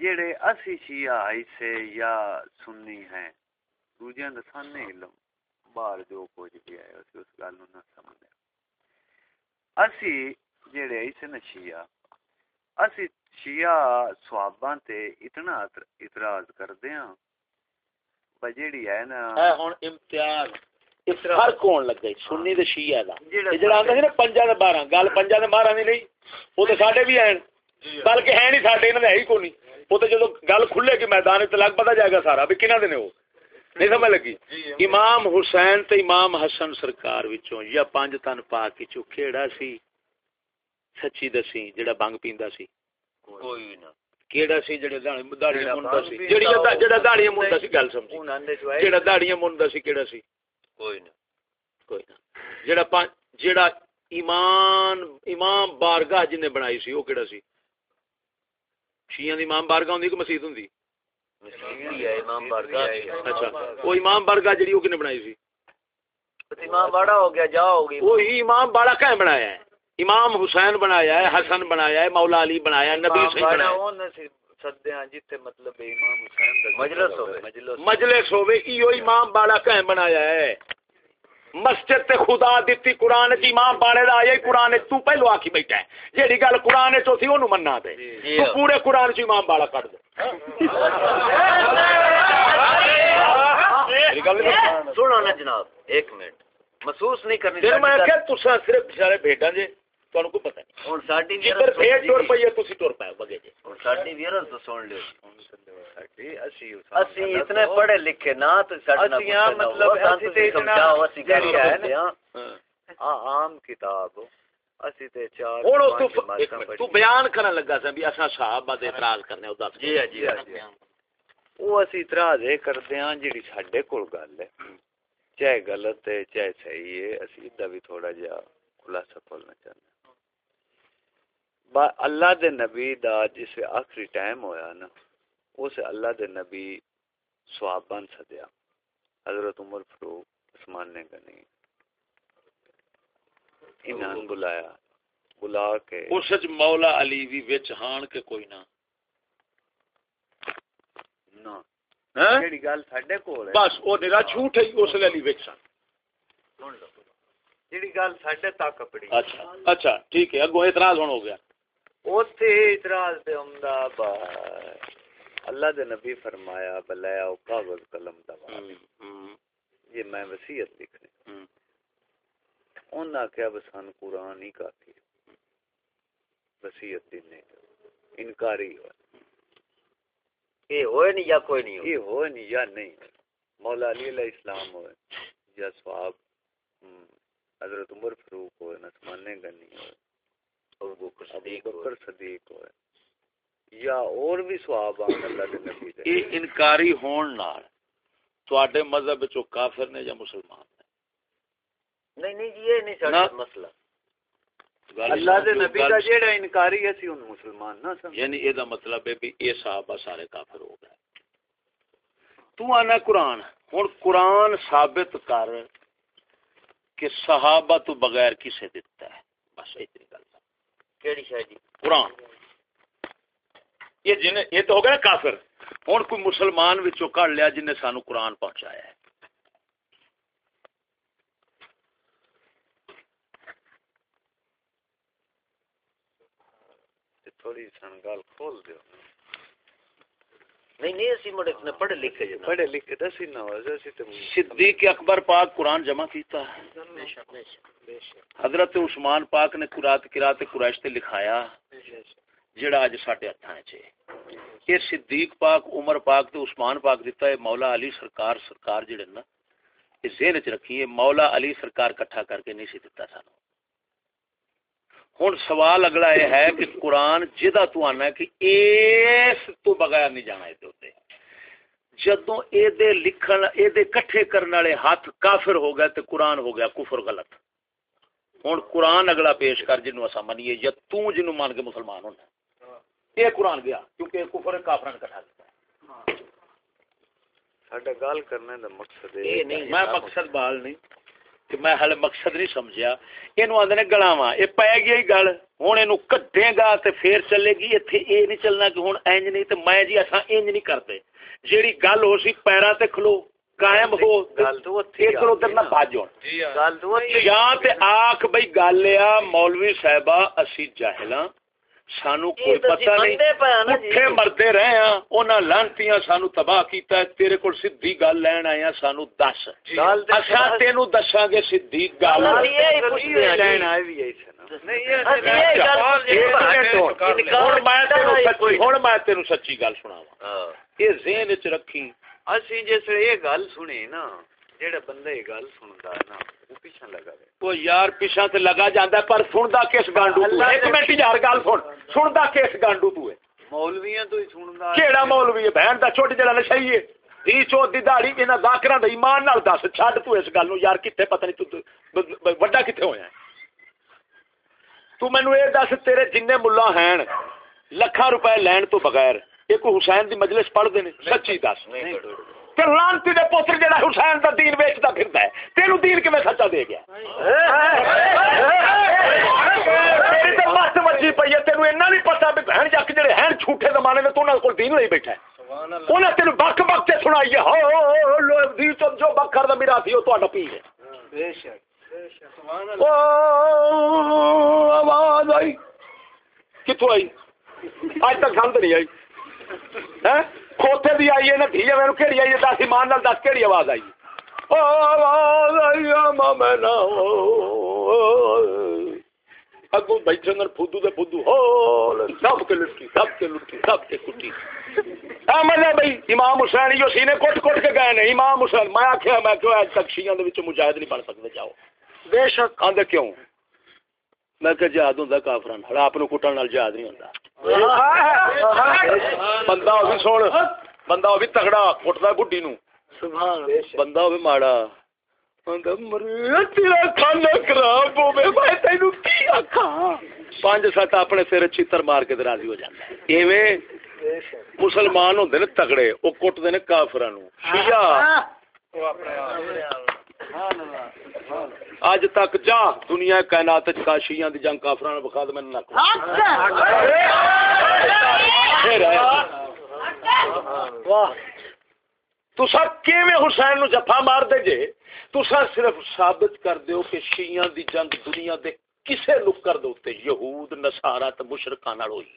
ਜਿਹੜੇ ਅਸੀਂ ਸ਼ੀਆ ਹਿੱਸੇ ਜਾਂ ਸੁੰਨੀ ਹੈ, ਦੂਜਿਆਂ ਦਾ ਸਾਨੇ ਇਲਮ ਬਾਹਰ ਜੋ ਕੁਝ ਵੀ ਆਇਆ ਅਸੀਂ ਉਸ ਗੱਲ ਨੂੰ ਨਾ ਸਮਝਿਆ ਅਸੀਂ ਜਿਹੜੇ ਹਿੱਸੇ ਨਾ ਸ਼ੀਆ, ਅਸੀਂ ਸ਼ੀਆ ਸਵਾਬਾਂ ਤੇ ਇਤਨਾ ਇਤਰਾਜ਼ ਕਰਦੇ ਹਾਂ ਪਰ ਜਿਹੜੀ ਹੈ ਨਾ ਹੁਣ ਇਮਤਿਆਜ਼। فرق ہون لگ سنی تے شیعہ دا۔ جڑا آندا سی نا 5 گل 5 تے 12 نہیں او تے ساڈے بھی ہیں بلکہ ہیں نہیں ساڈے انہاں ہے ہی کوئی نہیں او تے گل کھلے کہ میدان لگ پتہ جائے گا سارا بھی کنا دے نے نہیں سمجھ لگی؟ امام حسین تے امام حسن سرکار وچوں یا پانچ تن پاک وچوں کیڑا سی؟ سچی دسی جڑا بنگ پیندا سی۔ کوئی نہ۔ کیڑا سی جڑے داڑھی مندا سی۔ جڑا داڑھی مندا سی گل سمجھ جڑا داڑھی مندا سی کیڑا سی؟ کوئی نہ کوئی نہ۔ جڑا پانچ جڑا ایمان امام بارگاہ جن نے بنائی سی وہ کیڑا سی؟ شیعہ دی امام بارگاہ ہوندی کہ مسجد ہوندی؟ امام بارگاہ اچھا وہ امام بارگاہ جڑی وہ کنے بنائی سی؟ امام بڑا ہو گیا جا ہوگی وہی امام باڑا کہیں بنایا ہے؟ امام حسین بنایا ہے حسن بنایا ہے مولا علی بنایا ہے نبی بنایا ہے۔ مجلس امام بالا کہیں بنایا ہے مسجد تے خدا دتی قرآن چ امام باڑے دا آیا قرآن چ تو پہلو آکی بیٹھا ہے جیڑی گل قرآن چ سی اونوں مننا دے تو پورے قرآن چ امام باڑا کٹ دے سنو نا جناب ایک منٹ محسوس نہیں کرنی میں صرف بیچارے بھیڈاں پڑھے لکھے عام کتاب بیان کرن لگا سن بھی اساں صحابہ اعتراض کرنے وہ اسی اعتراض اے کردے ہاں جڑی ساڈے کول گل ہے چاہے غلط ہے چاہے صحیح ہے اسی دا بھی تھوڑا جہا خلاصہ کھولنا چاہتے ہیں اللہ دے نبی دا جس آخری ٹائم ہویا نا اسے اللہ دے نبی سواب بن سدیا۔ حضرت عمر فروغ اسمان نے گنی انہاں بلایا بلا کے۔ اس وچ مولا علی وی وچ ہان کے کوئی نہ۔ نا ہاں؟ کیڑی گل ساڈے کول ہے؟ بس او نرا جھوٹ ہے اس لیے علی وچ سن۔ جیڑی گل ساڈے تک پڑی اچھا اچھا ٹھیک ہے اگوں اعتراض ہون ہو گیا۔ ہاں اوتھے اعتراض تے عمدہ با اللہ دے نبی فرمایا او کاغذ قلم یہ میں وصیت لکھنی ہم۔ انہاں آخیا بس سان قرآن ہی کافی۔ وصیت دینے۔ انکاری ہوا۔ یہ ہوئے نہیں یا کوئی نہیں ہوئے؟ یہ ہو نہیں یا نہیں ہوئے؟ مولا علی علیہ السلام ہوئے۔ یا صحاب حضرت عمر فاروق ہوئے عثمان غنی ہوئے۔ صدیق یا اور بھی صحاب آن اللہ دے نبی دے۔ یہ انکاری ہون نال تواڈے مذہب وچ کافر نے یا مسلمان نے؟ نہیں نہیں جی یہ نہیں۔ سارا مسئلہ۔ گل اللہ دے جو نبی گل- دا جیڑا انکاری ہے سی ان مسلمان نہ سمجھ یعنی مطلب ہے بھی یہ صحابہ سارے کافر ہو گئے۔ تو آنا قرآن۔ ہوں قرآن ثابت کر کہ صحابہ تو بغیر کسے دیتا ہے۔ بس اتنی۔ کیڑی شاید جی؟ قرآن۔ یہ جن یہ تو ہو گیا نا کافر۔ ہوں کوئی مسلمان وچوں کڈ لیا جن نے سانو قرآن پہنچایا ہے۔ تھوڑی سن گل کھول دیو۔ نہیں نہیں اسی مڑے نے پڑھے لکھے جنا پڑھے لکھے دسی نہ ہو جیسے تے صدیق اکبر پاک قرآن جمع کیتا ہے۔ حضرت عثمان پاک نے قرات قرات قریش تے لکھایا۔ جڑا اج ساڈے ہتھاں وچ ہے۔ یہ صدیق پاک عمر پاک تے عثمان پاک دیتا ہے مولا علی سرکار سرکار جڑے نا ذہن وچ رکھیے مولا علی سرکار کٹھا کر کے نہیں سی دیتا سانو۔ ہن سوال اگلا یہ ہے کہ قرآن جدا تو آنا ہے کہ اس تو بغیر نہیں جانا یہ تے جدوں اے دے لکھن اے دے کٹھے کرنے والے ہاتھ کافر ہو گئے تے قرآن ہو گیا کفر غلط۔ ہن قرآن اگلا پیش کر جنوں اسا منیے یا تو جنوں مان کے مسلمان ہونا یہ قرآن گیا کیونکہ یہ کفر کافراں نے کٹھا کیتا ہے۔ ساڈا گل کرنے دا مقصد یہ نہیں میں مقصد بال نہیں۔ کہ میں ہلے مقصد نہیں سمجھیا۔ اینو آندے نے گلاواں اے پے گئی گل۔ ہن اینو کڈے گا تے پھر چلے گی۔ ایتھے اے نہیں چلنا کہ ہن انج نہیں تے میں جی اساں انج نہیں کرتے۔ جیڑی گل ہو سی پیراں تے کھلو قائم ہو تو ادھر ادھر نہ بھاج ہون گل تو اوتھے یا تے آکھ بھئی گل آ مولوی صاحبہ اسی جاہلاں سانو کوئی پتہ نہیں۔ ہاں نا جی۔ اٹھے مردے رہے ہاں انہاں لانتیاں سانو تباہ کیتا ہے۔ تیرے کول سدھی گل لین ہاں سانو دس۔ تے اساں تینو دساں گے سدھی گل۔ لین جی۔ آئے نہیں میں تینو انکار سچی گل سناواں۔ ہاں۔ یہ ذہن وچ رکھی اسی جس یہ گل سنی نا جیڑا بندہ یہ گل سندا ہے نا وہ پیچھے لگا رہے۔ وہ یار پیچھے تے لگا جاندا ہے پر سندا کس گانڈو تو ہے؟ ایک منٹ یار گل سن۔ سندا کس گانڈو تو ہے؟ مولویاں تو ہی سندا کیڑا مولوی ہے؟ بہن دا چھوٹ جڑا نشئی ہے۔ دی چوت دی داڑھی انہاں ذاکراں دا ایمان نال دس چھڈ تو اس گل نو یار کتے پتہ نہیں تو ب- ب- وڈا کتے ہویا ہے؟ تو مینوں اے دس تیرے جننے ملا ہیں لکھاں روپے لین تو بغیر ایک حسین دی مجلس پڑھ دے نے سچی دس۔ تے لانتی دے پوتر جڑا حسین دا دین ویچدا پھردا ہے تینوں دین کیویں سچا دے گیا؟ تیری تے مست وجی پئی ہے تینوں اینا نہیں پتہ بھی بہن جک جڑے ہیں جھوٹے زمانے دے تو انہاں کول دین لئی بیٹھا ہے۔ انہیں تین بک بک تے سنائی ہے ہو لو دی تو جو بکر دا سی تہاڈا پیر ہے۔ آواز آئی۔ کتوں آئی؟ اج تک سمجھ نہیں آئی۔ ہیں کھوتے دی آئی ہے نا دھی میرے کیڑی آئی ہے دس ایمان نال دس کیڑی آواز آئی۔ آواز آئی میں نہ اگوں بیٹھے نر فدو دے فدو۔ ہو سب کے لٹکی سب کے لٹکی سب کے کٹی مطلب بھائی امام حسین جو سینے کٹ کٹ کے گئے نے، امام حسین، میں آخیا میں کیوں اج تک شیعہ دے وچ مجاہد نہیں بن سکتے جاؤ۔ بے شک۔ آندے کیوں؟ میں کہ جہاد ہوندا کافراں نال آپ نو کٹن نال جہاد نہیں ہوندا۔ بندہ بھی سن بندہ بھی تگڑا کٹدا بڈھی نو بندہ ماڑا ہوے پانچ سات اپنے سر چتر مار کے تے راضی ہو جاندا ہے ایویں مسلمان ہوندے نے تگڑے او کٹدے نے کافراں نو شیعہ اج تک جا، دنیا کائنات وچ کا دی جنگ کافراں نال بخا دے میں نہ تسا کیویں حسین نو جفا مار دے جے؟ تسا صرف ثابت کر دیو کہ شیعہ دی جنگ دنیا دے کسے نکر دے اوتے یہود نصارا تے مشرکاں نال ہوئی۔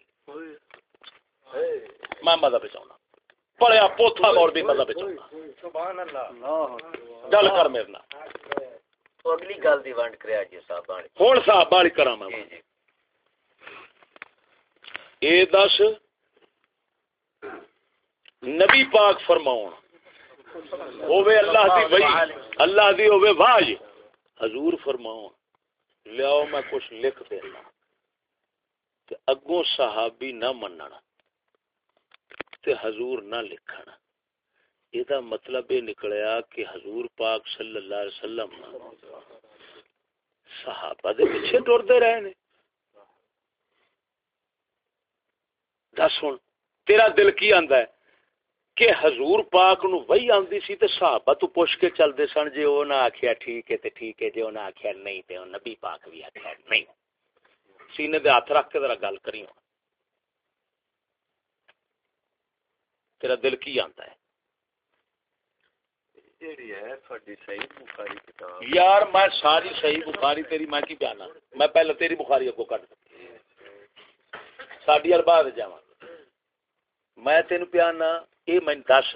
میں مذہب چاہنا پڑھیا پوتھا مول بھی مذہب اللہ گل کر میرے نال تو اگلی گل دی ونڈ کریا جی صاحب والی ہوں صاحب والی کرا میں۔ جی جی۔ اے دس نبی پاک فرماؤن۔ ہوے اللہ دی وحی اللہ دی ہوے واج۔ حضور لیاؤ میں کچھ لکھ دینا۔ تے اگوں صحابی نہ مننا تے حضور نہ لکھنا یہ مطلب یہ نکلیا کہ حضور پاک صلی اللہ علیہ وسلم صحابہ دے پیچھے ٹرتے رہے نے۔ دس ہوں تیرا دل کی آندا ہے کہ حضور پاک نو وہی آندی سی تے صحابہ تو پوچھ کے چلدے سن جے او نہ آکھیا ٹھیک ہے تے ٹھیک ہے، جے او نہ آکھیا نہیں تے او نبی پاک بھی آکھیا نہیں۔ سینے دے ہاتھ رکھ کے ذرا گل کری تیرا دل کی آندا ہے؟ یار میں ساری صحیح بخاری تیری میں کی بیانا میں پہلے تیری بخاری اگو کٹ ساڈی ال بعد جاواں۔ میں تینو پیانا اے میں دس۔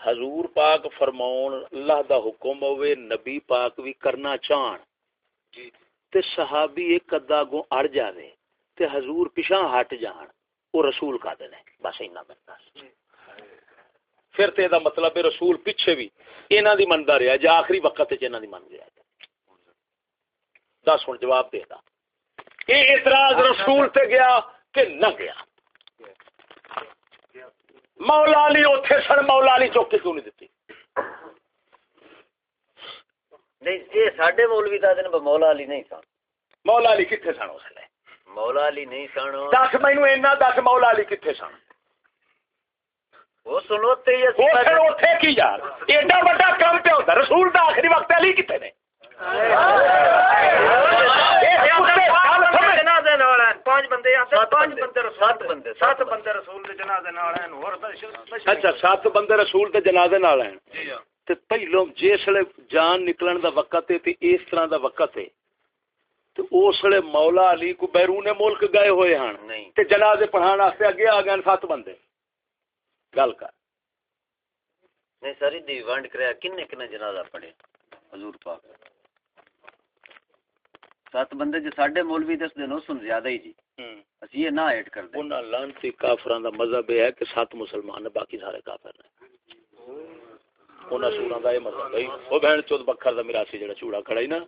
حضور پاک فرماون اللہ دا حکم ہوے نبی پاک بھی کرنا چاہن۔ تے صحابی ایک ادا گو اڑ جاوے تے حضور پیچھے ہٹ جان او رسول کا دے بس اینا میں دس۔ پھر تے دا مطلب ہے رسول پیچھے بھی انہاں دی مندا رہیا جے آخری وقت تے انہاں دی من گیا دس ہن جواب دے دا۔ اے اعتراض رسول تے گیا کہ نہ گیا۔ مولا علی اوتھے سن مولا علی چوک کیوں نہیں دتی؟ نہیں یہ ساڈے مولوی دا مولا علی نہیں سن۔ مولا علی کتنے سن اس لیے مولا علی نہیں سن۔ دس مینو اینا دس مولا علی کتنے سن وہ سنو تے یہ وہ سن اوتھے کی یار ایڈا بڑا کام پہ ہوتا رسول دا آخری وقت علی نے؟ ہیں۔ سات بندے، رسول جنازے نال ہیں اور بش اچھا سات بندے رسول دے جنازے نال ہیں۔ جی ہاں۔ تے پہلو جسلے جان نکلن دا وقت ہے تے اس طرح دا وقت ہے۔ تے اسلے مولا علی کو بیرون ملک گئے ہوئے تے جنازے پڑھان واسطے اگے آ گئے سات بندے۔ گل کر۔ نہیں دی کریا کنے کنے جنازہ پڑھے۔ حضور پاک۔ سات بندے جو ساڈے مولوی دس دن سن زیادہ ہی جی۔ اسی یہ نہ ایڈ کر دیں۔ انہاں لانتی کافراں دا مذہب ہے کہ سات مسلمان باقی سارے کافر انہاں سوراں دا یہ مذہب ہے۔ او بہن چود بکھر دا میراثی جڑا چوڑا کھڑا ہی نا۔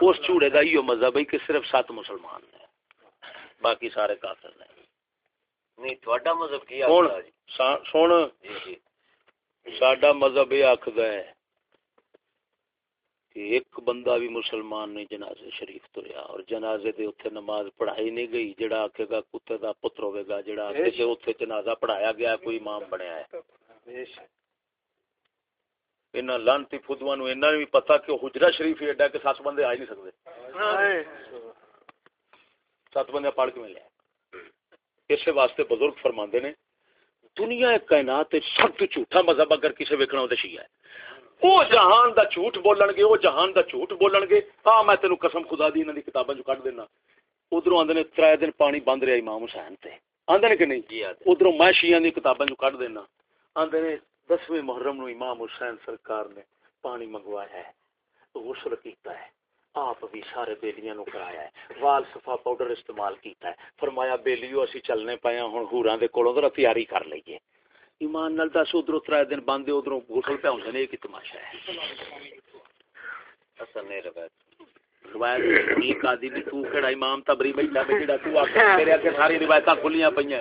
اس چوڑے دا ایو مذہب ہے کہ صرف سات مسلمان نے باقی سارے کافر نے نہیں تھوڑا مذہب کی ہن آخر جی سا- سن جی جی ساڈا مذہب یہ آخدا ہے کہ ایک بندہ بھی مسلمان نہیں جنازے شریف تریا اور جنازے دے اوتھے نماز پڑھائی نہیں گئی جڑا آکھے گا کتے دا پتر ہوے گا جڑا آکھے کہ اوتھے جنازہ پڑھایا گیا کوئی امام بنیا ہے انہاں لانتی فدواں نو انہاں بھی پتہ کہ حجرہ شریف ہی ایڈا کہ سات بندے آ ہی نہیں سکدے سات بندے پڑھ کے ملے اسے واسطے بزرگ فرماندے نے دنیا کائنات سب تو جھوٹا مذہب اگر کسے ویکھنا ہوندا شیعہ ہے او جہان دا جھوٹ بولن گے او جہان دا جھوٹ بولن گے ہاں میں تینوں قسم خدا دی انہاں دی کتاباں چوں کڈ دینا ادھروں آندے نے ترے دن پانی بند رہیا امام حسین تے آندے نے کہ نہیں جی ادھروں میں شیعہ دی کتاباں چوں کڈ دینا آندے نے دسویں محرم نو امام حسین سرکار نے پانی منگوایا ہے غسل کیتا ہے آپ بھی سارے بیلیاں نو کرایا ہے وال صفا پاؤڈر استعمال کیتا ہے۔ فرمایا بیلیو اسی چلنے پایا ہن ہوراں دے کولوں ذرا تیاری کر لئیے۔ ایمان نال دس ادھروں ترے دن بند ادھروں غسل پہ ہوندے نے کی تماشا ہے۔ اصل نہیں روایت روایت ایک آدھی بھی تو کہڑا امام تبری بیٹھا میں جڑا تو آکھے تیرے اگے ساری روایتاں کھلیاں پئیاں۔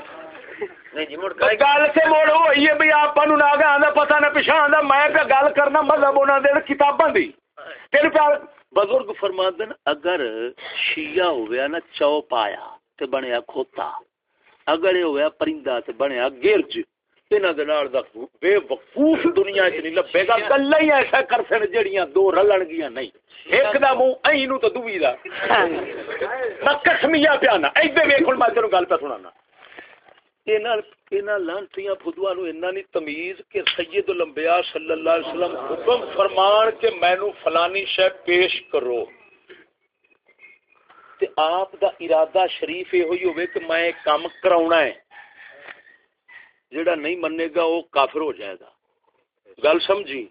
نہیں جی مڑ گل تے موڑ ہوئی ہے بھی آپ نو نہ گا آندا پتہ نہ پیچھے آندا میں پہ گل کرنا مذہب انہاں دے کتاباں دی۔ پیار بزرگ فرماندن اگر شیعہ ہویا نا چو پایا تے بنیا کھوتا اگر یہ ہوا پرندہ تے بنیا گرج انہاں دے نال دا بے وقوف دنیا وچ نہیں لبے گا گلاں ہی ایسا کر سن جڑیاں دو رلن گیاں نہیں۔ ایک دا منہ ائی نو تے دووی دا۔ <laughs> میں قسمیہ پیانا ایدے ویکھ ہن میں تینوں گل پہ سنانا۔ انہاں انہاں لانتیاں نو انہاں نہیں تمیز کہ سید الانبیاء صلی اللہ علیہ وسلم حکم فرمان کہ مینوں فلانی شے پیش کرو۔ تے آپ دا ارادہ شریف یہ ہوئی ہوئے کہ میں کام کراؤنا ہے۔ جڑا نہیں منے گا وہ کافر ہو جائے گا۔ گل سمجھی؟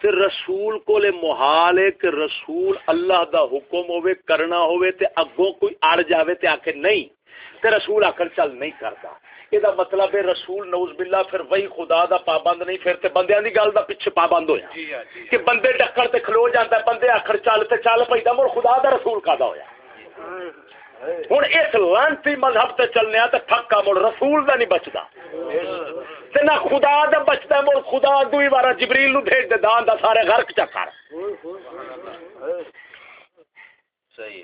تے رسول کو لے محال ہے کہ رسول اللہ دا حکم ہوئے، کرنا ہوئے تے اگوں کوئی اڑ جاوے تے آکے نہیں۔ تے رسول آکر چل نہیں کرتا۔ یہ مطلب ہے رسول نوز باللہ پھر وہی خدا دا پابند نہیں پھر تے بندیاں دی گل دا پیچھے پابند ہویا۔ کہ بندے ڈکر تے کھلو جاندا ہے بندے آخر چل تے چل پیدا مڑ خدا دا رسول کا دا ہویا۔ ہوں اس لانتی مذہب تے چلنے تے تھکا مڑ رسول دا نہیں بچدا۔ تے نہ خدا دا بچدا مڑ خدا دوئی بار جبریل نو بھیج دے دان دا سارے غرق چا کر۔ صحیح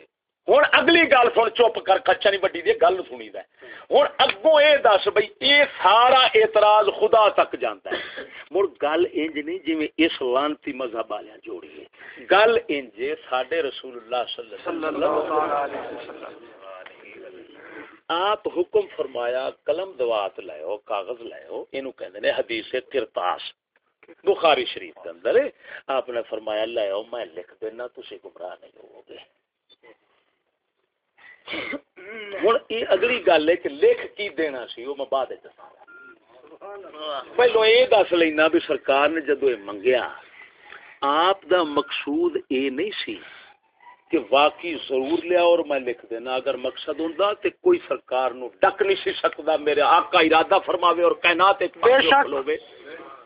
ہوں اگلی گل سن چپ کر کچا نہیں وڈی دی گل سنی دا ہوں اگوں اے دس بھئی اے سارا اعتراض خدا تک جاندا ہے۔ مڑ گل انج نہیں جویں اس لانتی مذہب والیاں جوڑی ہے۔ گل انج ساڈے رسول اللہ صلی اللہ علیہ وسلم۔ آپ حکم فرمایا قلم دوات لائو کاغذ لائو اینو کہندے نے حدیث کرتاس بخاری شریف کے اندر۔ آپ نے فرمایا لائو میں لکھ دینا تسی گمراہ نہیں ہوگے ہوں یہ اگلی گل ہے کہ لکھ کی دینا سی وہ میں بعد پہلو یہ دس لینا بھی سرکار نے جدو یہ منگیا آپ دا مقصود یہ نہیں سی کہ واقعی ضرور لیا اور میں لکھ دینا اگر مقصد ہوں تے کوئی سرکار نو ڈک نہیں سی سکتا میرے آقا ارادہ فرماوے اور کائنات ایک بے شک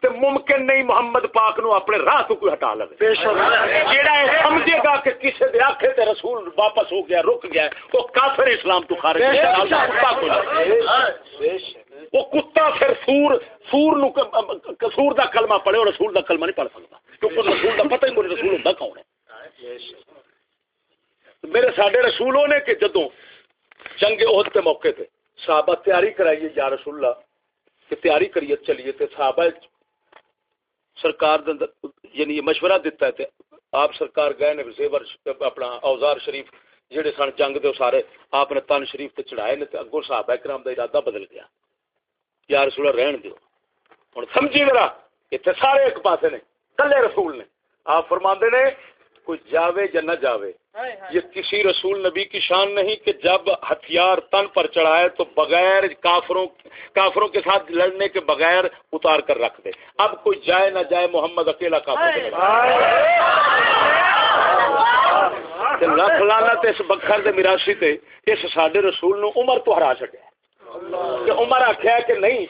تے ممکن نہیں محمد پاک نو اپنے راہ تو کوئی ہٹا لے جیڑا سمجھے گا کہ کسے دے آنکھے تے رسول واپس ہو گیا رک گیا وہ کافر اسلام تو خارج وہ کتا پھر سور سور نو سور دا کلمہ پڑھے اور رسول دا کلمہ نہیں پڑھ سکتا۔ کیونکہ رسول دا پتہ ہی کوئی رسول ہوندا کون ہے۔ میرے ساڈے رسولوں نے کہ جدوں جنگ عہد کے موقع تے صحابہ تیاری کرائیے یا رسول اللہ کہ تیاری کریے چلیے تے صحابہ سرکار یعنی یہ مشورہ دیتا ہے تے آپ سرکار گئے نے زیور اپنا اوزار شریف جڑے سن جنگ دے سارے، آپ نے تن شریف تے چڑھائے نے تے اگوں صحابہ کرام دا ارادہ بدل گیا۔ یا رسول اللہ رہن دیو۔ ہن سمجھی ذرا ایتھے سارے ایک پاسے نے، کلے رسول نے۔ آپ فرماندے نے، کوئی جاوے یا نہ جاوے یہ کسی رسول نبی کی شان نہیں کہ جب ہتھیار تن پر چڑھائے تو بغیر کافروں کافروں کے ساتھ لڑنے کے بغیر اتار کر رکھ دے۔ اب کوئی جائے نہ جائے محمد اکیلا کافر لکھ لانا اس بکھر دے میراسی تے اس ساڈے رسول نو عمر تو ہرا چکیا کہ عمر آخیا کہ نہیں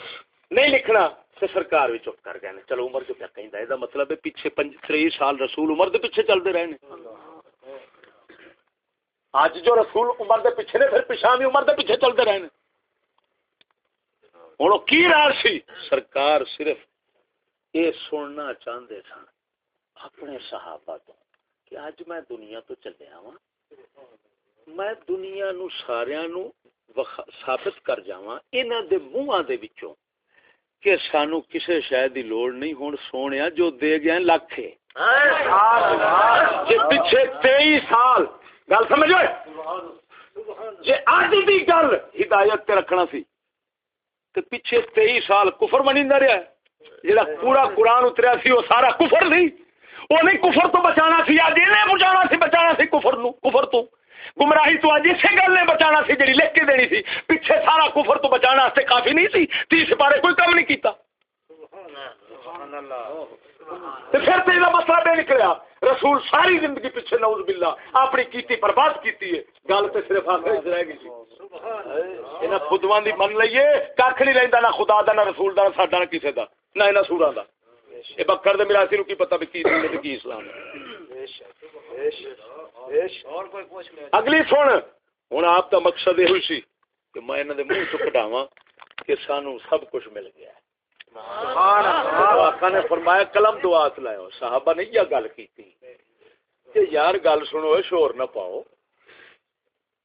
نہیں لکھنا تو سرکار بھی چپ کر گئے چلو عمر جو کیا کہیں دا مطلب ہے پیچھے تری سال رسول عمر دے پیچھے چلتے رہے اج جو رسول عمر دے پیچھے نے پھر پیچھا بھی عمر دے پیچھے چلتے رہے ہوں کی راہ سی؟ سرکار صرف یہ سننا چاہتے سن اپنے صحابہ تو کہ اج میں دنیا تو چلیا وا میں دنیا نو سارا نو ثابت کر جاواں انہاں دے منہاں دے وچوں کہ سانو کسے شاید دی لوڑ نہیں۔ ہون سونے جو دے گئے لکھ جی پیچھے تئی سال گل سمجھ جی اج دی گل ہدایت تے رکھنا سی۔ تے پیچھے تئی سال کفر بنی رہا جڑا پورا قرآن اتریا سی، وہ سارا کفر نہیں۔ وہ نہیں کفر تو بچانا سی اج بچانا سی بچانا سی کفر نو۔ کفر تو۔ گمراہی تو اج اسی گل نے بچانا سی جڑی لکھ کے دینی سی۔ پیچھے سارا کفر تو بچانا واسطے کافی نہیں سی۔ تیس بارے کوئی کم نہیں کیتا۔ سبحان اللہ۔ تو پھر تو یہ مسئلہ بے نکلیا۔ رسول ساری زندگی پیچھے نوز باللہ اپنی کیتی برباد کیتی ہے۔ گل تو صرف آخر رہ گئی یہاں خدواں دی من لئیے کھ نہیں رہندا، نہ خدا دا، نہ رسول دا، نہ ساڈا، نہ کسے دا، نہ انہاں سوراں دا۔ یہ بکر دے میراثی نو کی پتہ بھی کی دین تے کی اسلام اگلی سن، ہن آپ دا مقصد یہ سی کہ میں انہاں دے منہ تو کڈاواں کہ سانو سب کچھ مل گیا۔ ہے آقا نے فرمایا قلم دعات لائے صحابہ نے یہ گل کی کہ یار گل سنو شور نہ پاؤ۔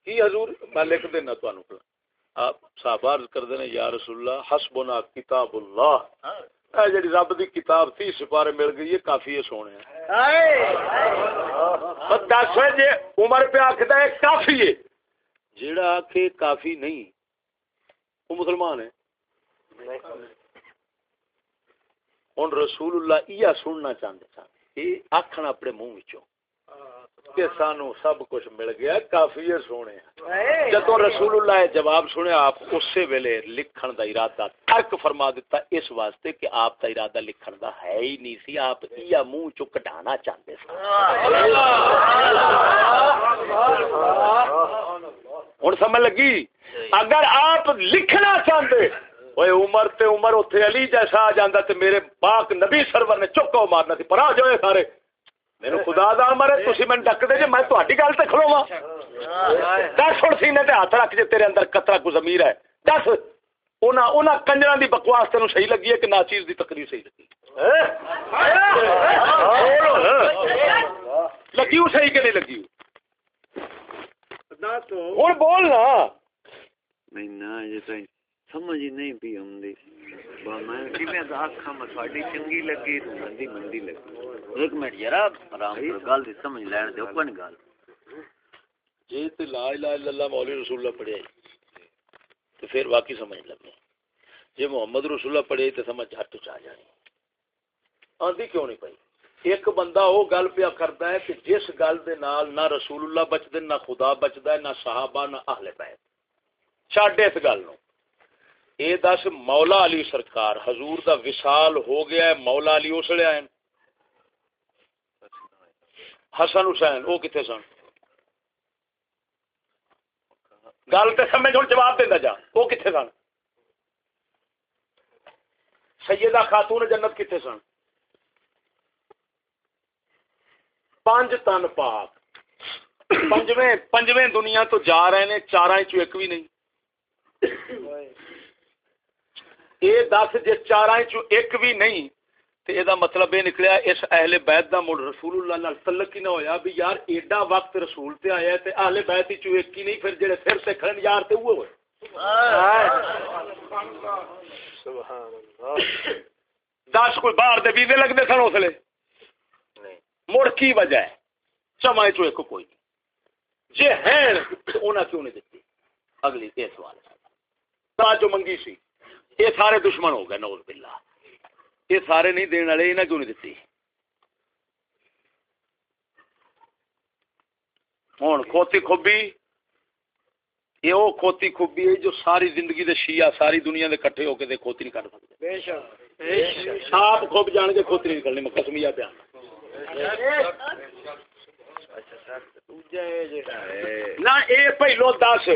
کی حضور؟ میں لکھ دینا تمہیں آپ صحابہ عرض کردے نے یا رسول اللہ حسبنا کتاب اللہ۔ اے جڑی رب دی کتاب تھی سپارے مل گئی ہے کافی ہے سونے۔ دس جے عمر پہ آکھدا ہے کافی ہے۔ جیڑا آکھے کافی نہیں۔ وہ مسلمان ہے۔ ہوں رسول اللہ یہ سننا چاہتے سن۔ یہ آخر اپنے منہ وچوں کہ سانو سب کچھ مل گیا، کافی سونے۔ جدو رسول اللہ جواب سنے، آپ اسی ویلے لکھن دا ارادہ ترک فرما دیتا اس واسطے کہ آپ دا ارادہ لکھن دا ہے ہی نہیں سی۔ آپ یہ منہ چو کٹانا چاہتے سن۔ ہوں سمجھ لگی؟ اگر آپ لکھنا چاہتے اوے عمر تے عمر اتنے علی جیسا آ جاندہ تے میرے پاک نبی سرور نے چکو مارنا سی پر آ جائے سارے میرے خدا دا عمر ہے تسی میں ڈک دے جے میں تہاڈی گل تے کھلوواں دس ہن سینے تے ہاتھ رکھ جے تیرے اندر قطرہ کو ضمیر ہے دس انہاں انہاں کنجراں دی بکواس تینوں صحیح لگی ہے کہ ناچیز دی تقریر صحیح لگی لگی ہو صحیح کہ نہیں لگی ہوں بولنا نہیں نہ یہ تو سمجھ ہی نہیں پی آمدی با میں کیویں آکھاں میں چنگی لگی تو مندی لگی۔ ایک منٹ یار آرام گل دی سمجھ لین دیو گل۔ جی تے لا الہ الا اللہ مولوی رسول اللہ پڑھیا جی تو پھر واقعی سمجھ لگے۔ جی محمد رسول اللہ پڑھیا تے سمجھ ہٹ چ آ جانی۔ آندی کیوں نہیں پئی؟ ایک بندہ وہ گل پیا کرتا ہے کہ جس گل دے نال نہ رسول اللہ بچدے نہ خدا بچدا ہے نہ صحابہ نہ اہل بیت۔ چھڈ اس گل نو اے دس مولا علی سرکار، حضور دا وصال ہو گیا ہے، مولا علی اس لیے آئے حسن حسین، وہ کتنے سن؟ گل تو سمجھ ہوں، جواب دینا جا۔ وہ کتنے سن؟ سیدہ خاتون جنت کتنے سن؟ پانچ تن پاک۔ پنجویں پنجویں دنیا تو جا رہے ہیں چار چ ایک بھی نہیں۔ یہ دس جی چار ایک بھی نہیں تو یہ مطلب یہ نکلیا اس اہل بیت دا مڑ رسول اللہ نال تعلق ہی نہ ہویا بھی یار ایڈا وقت رسول تے آیا تے اہل بیت ہی چو ایک ہی نہیں پھر جڑے پھر سے کھڑن یار تے وہ ہوئے۔ دس کوئی باہر دے ویزے لگتے سن اس لیے مڑ کی وجہ ہے؟ چما چو ایک کوئی جی ہیں تو انہیں کیوں نہیں دیتی اگلی یہ سوال ہے۔ جو منگی سی۔ یہ سارے دشمن ہو گئے نوز باللہ۔ یہ سارے نہیں دین والے انہیں کیوں نہیں دیتی؟ ہوں کھوتی خوبی یہ وہ کھوتی خوبی ہے جو ساری زندگی دے شیعہ ساری دنیا دے کٹھے ہو کے دے کھوتی نہیں کر سکتے۔ آپ خوب جان کے کھوتی نہیں نکلنی میں قسمیا پیا نہ اے پہلو دس۔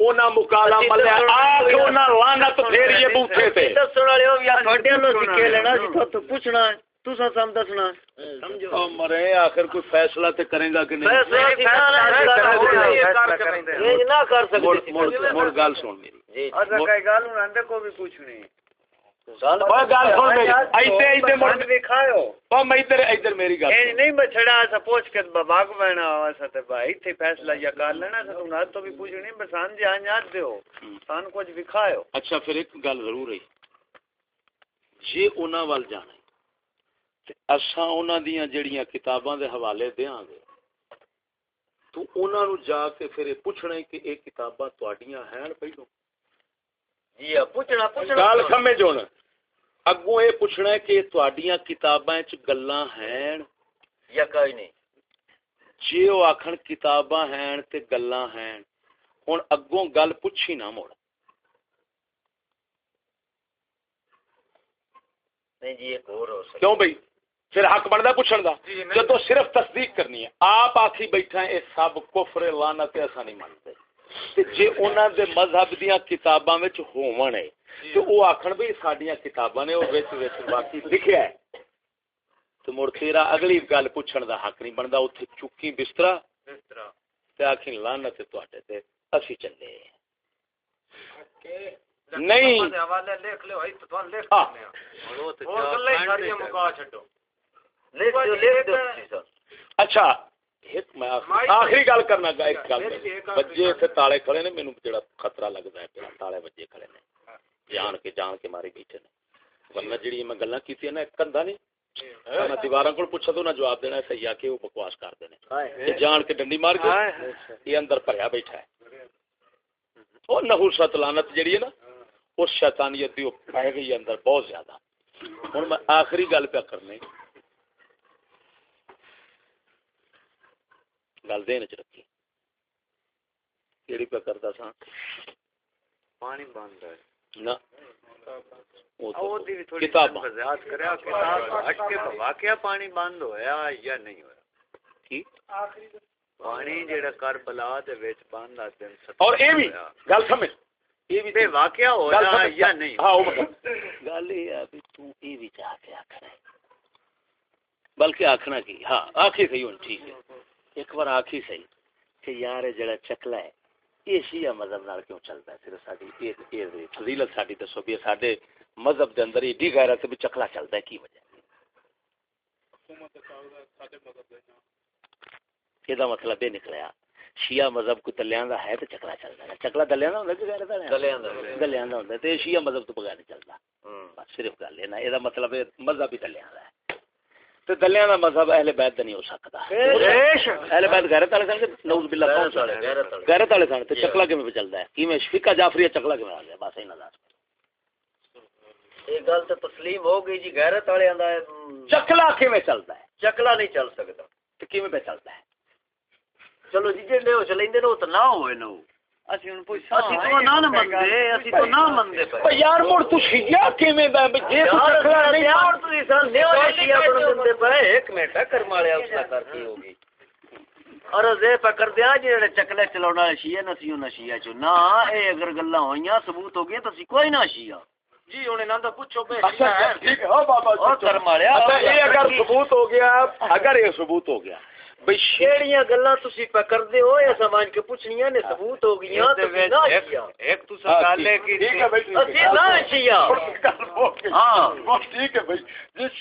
اونا مکالا ملیا آکھ اونا لانت پھر یہ بوٹھے تے۔ دسن والے ہو یا تھوڑے نو سکے لینا سی تو پوچھنا ہے۔ تسا سم دسنا سمجھو۔ او مرے آخر کوئی فیصلہ تے کرے گا کہ نہیں؟ یہ نہ کر مڑ سکتے مڑ گل سن میری جی۔ اچھا کئی گل ہن اندے کو بھی پوچھنی۔ فیصلہ یا کر لینا سا تم تو بھی پوچھنی بسان جان یاد دیو سان کچھ دکھاؤ اچھا پھر ایک گل ضرور ہے جے انہاں وال جانا ہے تے اساں انہاں دیاں جڑیاں کتاباں دے حوالے دیاں گے تو انہاں نو جا کے پھر پوچھنا ہے کہ یہ کتاباں تواڈیاں ہیں پہلو جی ہاں، پوچھنا پوچھنا گل سمجھ اگوں یہ پوچھنا ہے کہ کتاباں وچ گلاں ہیں؟ یا کوئی نہیں۔ جے او آکھن کتاباں ہیں تے گلاں ہیں۔ ہن اگوں گل پوچھی نہ مڑ نہیں جی ایک اور ہو سکتا۔ کیوں پھر حق بندا پوچھن دا۔ جدو صرف تصدیق کرنی ہے۔ آپ آکھی بیٹھا اے سب کفر لعنت ایسا نہیں مانتے۔ تے جے انہاں دے مذہب دیاں کتاباں ہون تے او آکھن بھی ساڈیاں کتاباں نے باقی لکھیا ہے تے مڑ تیرا اگلی گل پوچھن دا حق نہیں بندا اوتھے چکی بستر تے آکھی لعنت ہے تواڈے تے اسی چلے نہیں تو تو اچھا ایک میں آخری گل کرنا گا ایک گل کرنا۔ بجے اتنے تالے کھڑے نے مینوں جڑا خطرہ لگتا ہے پیا تالے بجے کھڑے نے۔ جان کے جان کے مارے بیٹھے نے۔ ورنہ جڑی میں گلاں کیتیاں نا کندا نہیں۔ میں دیواراں کول پوچھا تو نہ جواب دینا صحیح آ کے وہ بکواس کرتے ہیں یہ جان کے ڈنڈی مار کے یہ اندر بھریا بیٹھا ہے۔ وہ نحوست لعنت جڑی ہے نا اس شیطانیت دی وہ پہ گئی ہے اندر بہت زیادہ۔ ہن میں آخری گل پہ کرنے گل دین چ رکھی۔ کیڑی پہ کردا سا پانی نہ۔ کتاب واقعہ پانی بند ہویا یا نہیں ہویا۔ کی؟ پانی جیڑا کربلا دے وچ بند آ دن اور اے بھی گل سمجھ۔ اے بھی تے واقعہ گل ہویا سمجھ۔ یا نہیں؟ ہاں وہ مطلب گل یہ ہے بھی تو اے بھی چاہ کے آکھنا ہے۔ بلکہ آکھنا کی؟ ہاں آکھی صحیح ہوں ٹھیک ہے۔ ایک بار آکھی صحیح کہ یار یہ جڑا چکلا ہے یہ شیعہ مذہب نال کیوں چلتا ہے؟ صرف اے اے فضیلت ساڈی دسو بھی ساڈے مذہب دے اندر ایڈی غیرت بھی چکلا چلتا ہے کی وجہ یہ مطلب یہ نکلیا شیعہ مذہب کو دلیاں دا ہے تو چکلا چلتا ہے۔ چکلا دلیاں دا ہوندا کہ غیرت دا دلیاں دا۔ دلیاں دا ہوندا تے شیعہ مذہب تو بغیر نہیں چلتا۔ بس صرف گل ہے نا یہ مطلب ہے مذہب ہی دلیاں دا ہے۔ تے دلیاں دا مذہب اہل بیت دا نہیں ہو سکتا۔ اہل بیت غیرت والے سن کہ نعوذ باللہ کون سن۔ غیرت والے۔ غیرت والے سن تے چکلا کیویں پہ چلدا ہے؟ کیویں فقہ جعفریہ چکلا کیویں آ گیا؟ بس اینا دا۔ یہ گل تو تسلیم ہو گئی جی غیرت والے ہے۔ چکلا کیویں چلدا ہے؟ چکلا نہیں چل سکتا۔ تے کیویں پہ چلدا ہے؟ چلو جی جے ہو چلیندے نے وہ تو نہ ہوئے نہ ہن یار مڑ تو کیویں جے تو نہیں یار بن پے ایک منٹ اس کا ہوگی اور زے پکڑ دیا جڑے چکلے چلاونا والے شیعہ نہ سیو نہ شیعہ چو نہ اے اگر گلاں ہویاں ثبوت ہو گئے تسی کوئی نہ شیعہ جی انہیں نہ تو پوچھو ٹھیک ہے بابا اگر ثبوت ہو گیا اگر یہ ثبوت ہو گیا بھئی شیعہ کیڑیاں گلاں تسی دے ہو؟ یا سمجھ کے پوچھنیاں نے ثبوت ہو وچ نہ ایک تو ہاں، ٹھیک ہے بھائی ٹھیک اسی نہ ہاں۔ بس ٹھیک ہے بھائی۔ جس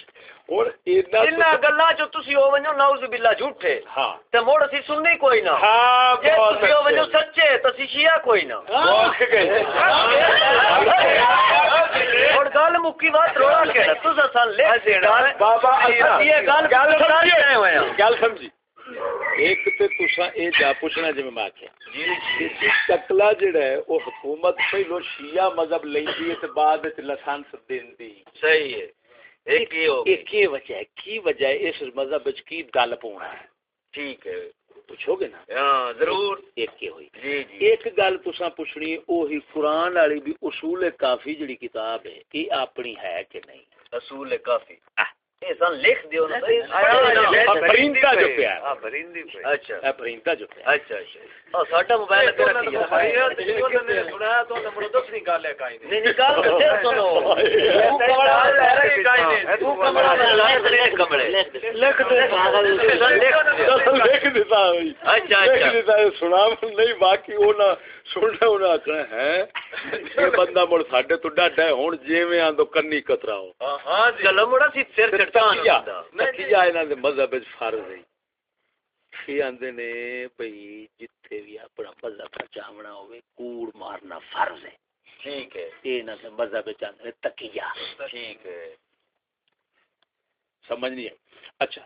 اور اینا گلاں جو تسی ہو ونجو نعوذ باللہ جھوٹے۔ ہاں۔ تے موڑ اسی سننی کوئی نہ۔ ہاں جے تسی ہو ونجو۔ سچے تسی شیعہ کوئی نہ۔ بہت گئے اور گل مکی بات روڑا تسا سن لے بابا یہ گل گل سمجھے گل سمجھی۔ ایک تے تسا اے جا پوچھنا جے میں آکھیا۔ جی چکلا جڑا ہے حکومت پہلو شیعہ مذہب لیندی ہے تے بعد وچ لائسنس دیندی۔ صحیح ہے۔ ایک ہی ہو یہ کی وجہ ہے؟ کی وجہ ہے اس مذہب وچ کی گل پونا ہے؟ ٹھیک ہے۔ پوچھو گے نا؟ ہاں ضرور۔ ایک کی ہوئی۔ جی جی۔ ایک گل تساں پوچھنی وہی قرآن والی بھی اصول کافی جڑی کتاب ہے یہ اپنی ہے کہ نہیں؟ اصول کافی۔ سن لکھ دیو نا پرندہ جو پیا ہاں اچھا اے پرندہ جو پیا اچھا اچھا ساڈا موبائل رکھی جا نہیں باقی وہ نہ سننا انہیں آخنا ہے یہ بندہ مڑ ساڈے تو ڈاڈا ہے ہوں جیویں آندو کنی کترا ہو چلو مڑا سی سر چٹان مذہب فرض ہے آندے نے بھئی جتھے بھی اپنا مذہب بچاونا ہوے کوڑ مارنا فرض ہے ٹھیک ہے مذہب وچ آندے نے ٹھیک ہے سمجھ نہیں آئی اچھا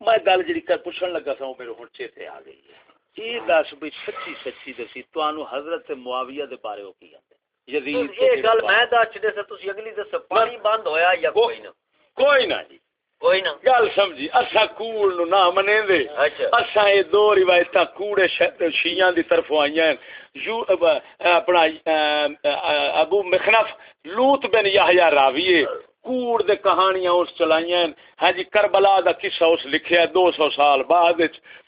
میں گل جڑی کر پوچھن لگا سا میرے ہن چیتے آ گئی ہے یہ دس بھی سچی سچی دسی تانوں حضرت معاویہ دے بارے او کی آندے یزید گل میں دس تسی اگلی دس پانی بند ہویا یا کوئی نہ کوئی نہ جی نہ گل سمجھی اسا کوڑ نو نہ منے دے اچھا دو روایتاں کوڑے دی آئیاں یو اپنا ابو مخنف لوت بن یحییٰ راویے کوڑ دے کہانیاں اس چلائیاں ہاں جی کربلا دا قصہ اس لکھیا ہے دو سو سال بعد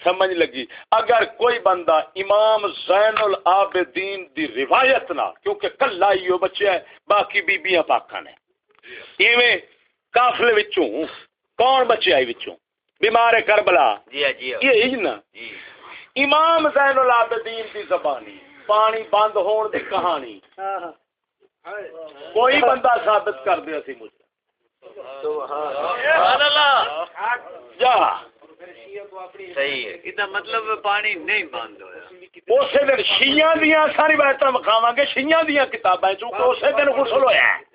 سمجھ لگی۔ اگر کوئی بندہ امام زین العابدین دی روایت نہ کیونکہ کلا ہی وہ بچہ ہے باقی بیبیاں پاکاں نے۔ ایویں قافلے وچوں کون بچے آئی بچوں بیمار ہے کربلا۔ جی، جی، جی۔ یہ ہی نا۔ امام زین العابدین دی زبانی پانی بند ہون دی کہانی۔ ہاں، ہاں۔ کوئی بندہ ثابت کر دیا سی مجھے مطلب پانی نہیں بند ہوا اسی دن شیا دیا ساری باتیں مکھاواں گے شیا دیا کتاباں چونکہ اسی دن گسل ہوا ہے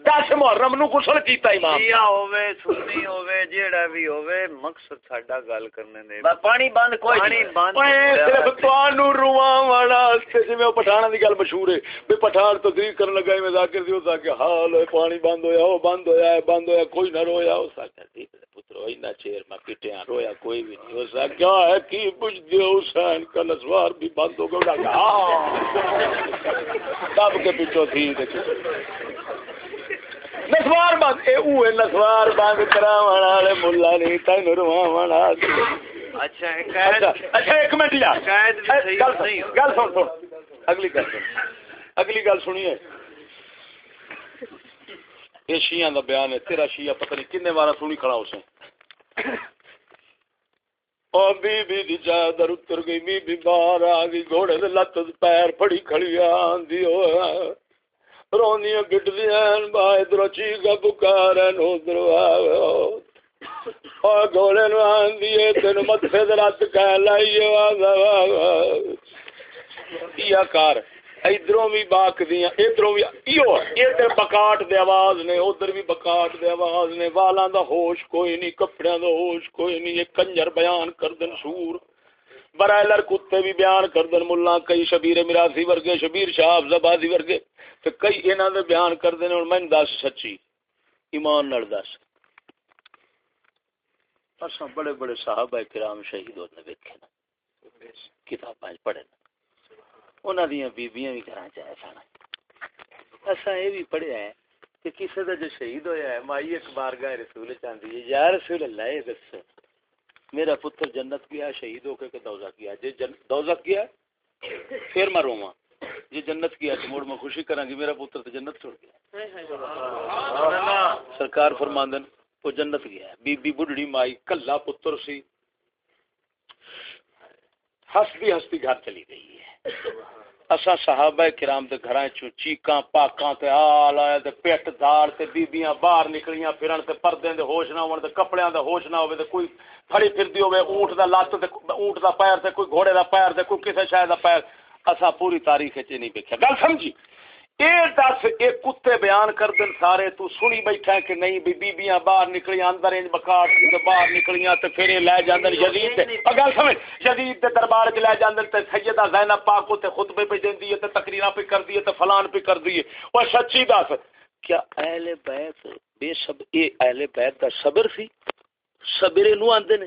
دس محرم نو غسل کیتا امام۔ کیا ہوے سنی ہوے جیڑا بھی ہوے مقصد ساڈا گل کرنے دے۔ پانی بند کوئی پانی بند اوے صرف توانو رواں والا جویں پٹھان دی گل مشہور ہے بے پٹھان تقریر کرن لگا اے مذاکر دیو تا کہ حال پانی بند ہویا او بند ہویا اے بند ہویا کوئی نہ رویا او ساڈا دی پتر اینا چیر ما پٹیا رویا کوئی بھی نہیں۔ او سا کیا ہے کی بج دیو حسین کل سوار بھی بند ہو گیا ہاں۔ دب کے پچھو تھی تے نسوار بند اے اوے نسوار بند کراون والے مولا نہیں تینو رواون اچھا اچھا ایک منٹ یار۔ گل سن سن اگلی گل سن۔ اگلی گل سنیے۔ یہ شیعہ دا بیان ہے تیرا شیعہ پتہ نہیں کنے وارا سنی کھڑا اسے او بی بی دی چادر اتر گئی بی بی باہر آ گئی گھوڑے دے لت پیر پھڑی کھڑی آندی او روندیاں گڈدیاں با ادھر چیخا پکار ادھر آو گھوڑے نو آندی ہے تینو متھے تے کہہ لائیے وا کار ادھروں بھی باک دیاں ادھروں بھی ایو ادھر بکاٹ دے آواز نے ادھر بھی بکاٹ دے آواز نے والاں دا ہوش کوئی نہیں کپڑیاں دا ہوش کوئی نہیں یہ کنجر بیان کر دن سور برائلر کتے بھی بیان کر دن ملا کئی شبیر میراسی ورگے شبیر شاہ زبادی ورگے تے کئی انہاں دے بیان کر دن ہن میں دس سچی، ایمان نال دس۔ اساں بڑے بڑے صحابہ کرام شہید ہوتے ویکھے نا کتاباں پڑھے نا انہاں دیاں بیبییاں بھی گھراں چ سن اساں اے بھی پڑھیا ہے کہ کسی دا جو شہید ہویا ہے، مائی ایک بارگاہ رسول چاندی ہے، یا رسول اللہ، اے دس۔ میرا پتر جنت گیا، شہید ہو کے کہ دوزخ گیا۔ جے جن، دوزخ گیا، پھر میں رواں جے جنت گیا تو مڑ میں خوشی کراں گی میرا پتر تو جنت چھوڑ گیا۔ سرکار فرماندن وہ جنت گیا۔ بی بی بڈڑی مائی کلا پتر سی۔ ہستی ہستی گھر چلی گئی ہے۔ اسا صحابہ کرام دے گھراں چوں چیکاں پاکاں تے آل آیا تے پیٹ دار تے بیبییاں باہر نکلیاں پھرن تے پردے دے ہوش نہ ہون تے کپڑیاں دے ہوش نہ ہوے تے کوئی پھڑی پھردی ہوے اونٹ دا لات تے اونٹ دا پیر تے کوئی گھوڑے دا پیر تے کوئی کسے شے دا پیر۔ اسا پوری تاریخ وچ نہیں دیکھیا گل سمجھی؟ اے دس اے کتے بیان کر دن سارے تو سنی بیٹھا ہے کہ نہیں بی بیبییاں باہر نکلیاں اندر انج بکاٹ تے باہر نکلیاں تے پھر لے جاندن یزید تے گل سمجھ یزید دے دربار وچ لے جاندن تے سیدہ زینب پاک تے خطبے پہ دیندی ہے تے تقریراں پہ کردی ہے تے فلان پہ کردی ہے۔ او سچی دس کیا اہل بیت بے سب اے اہل بیت دا صبر سی؟ صبر نو آندے نے۔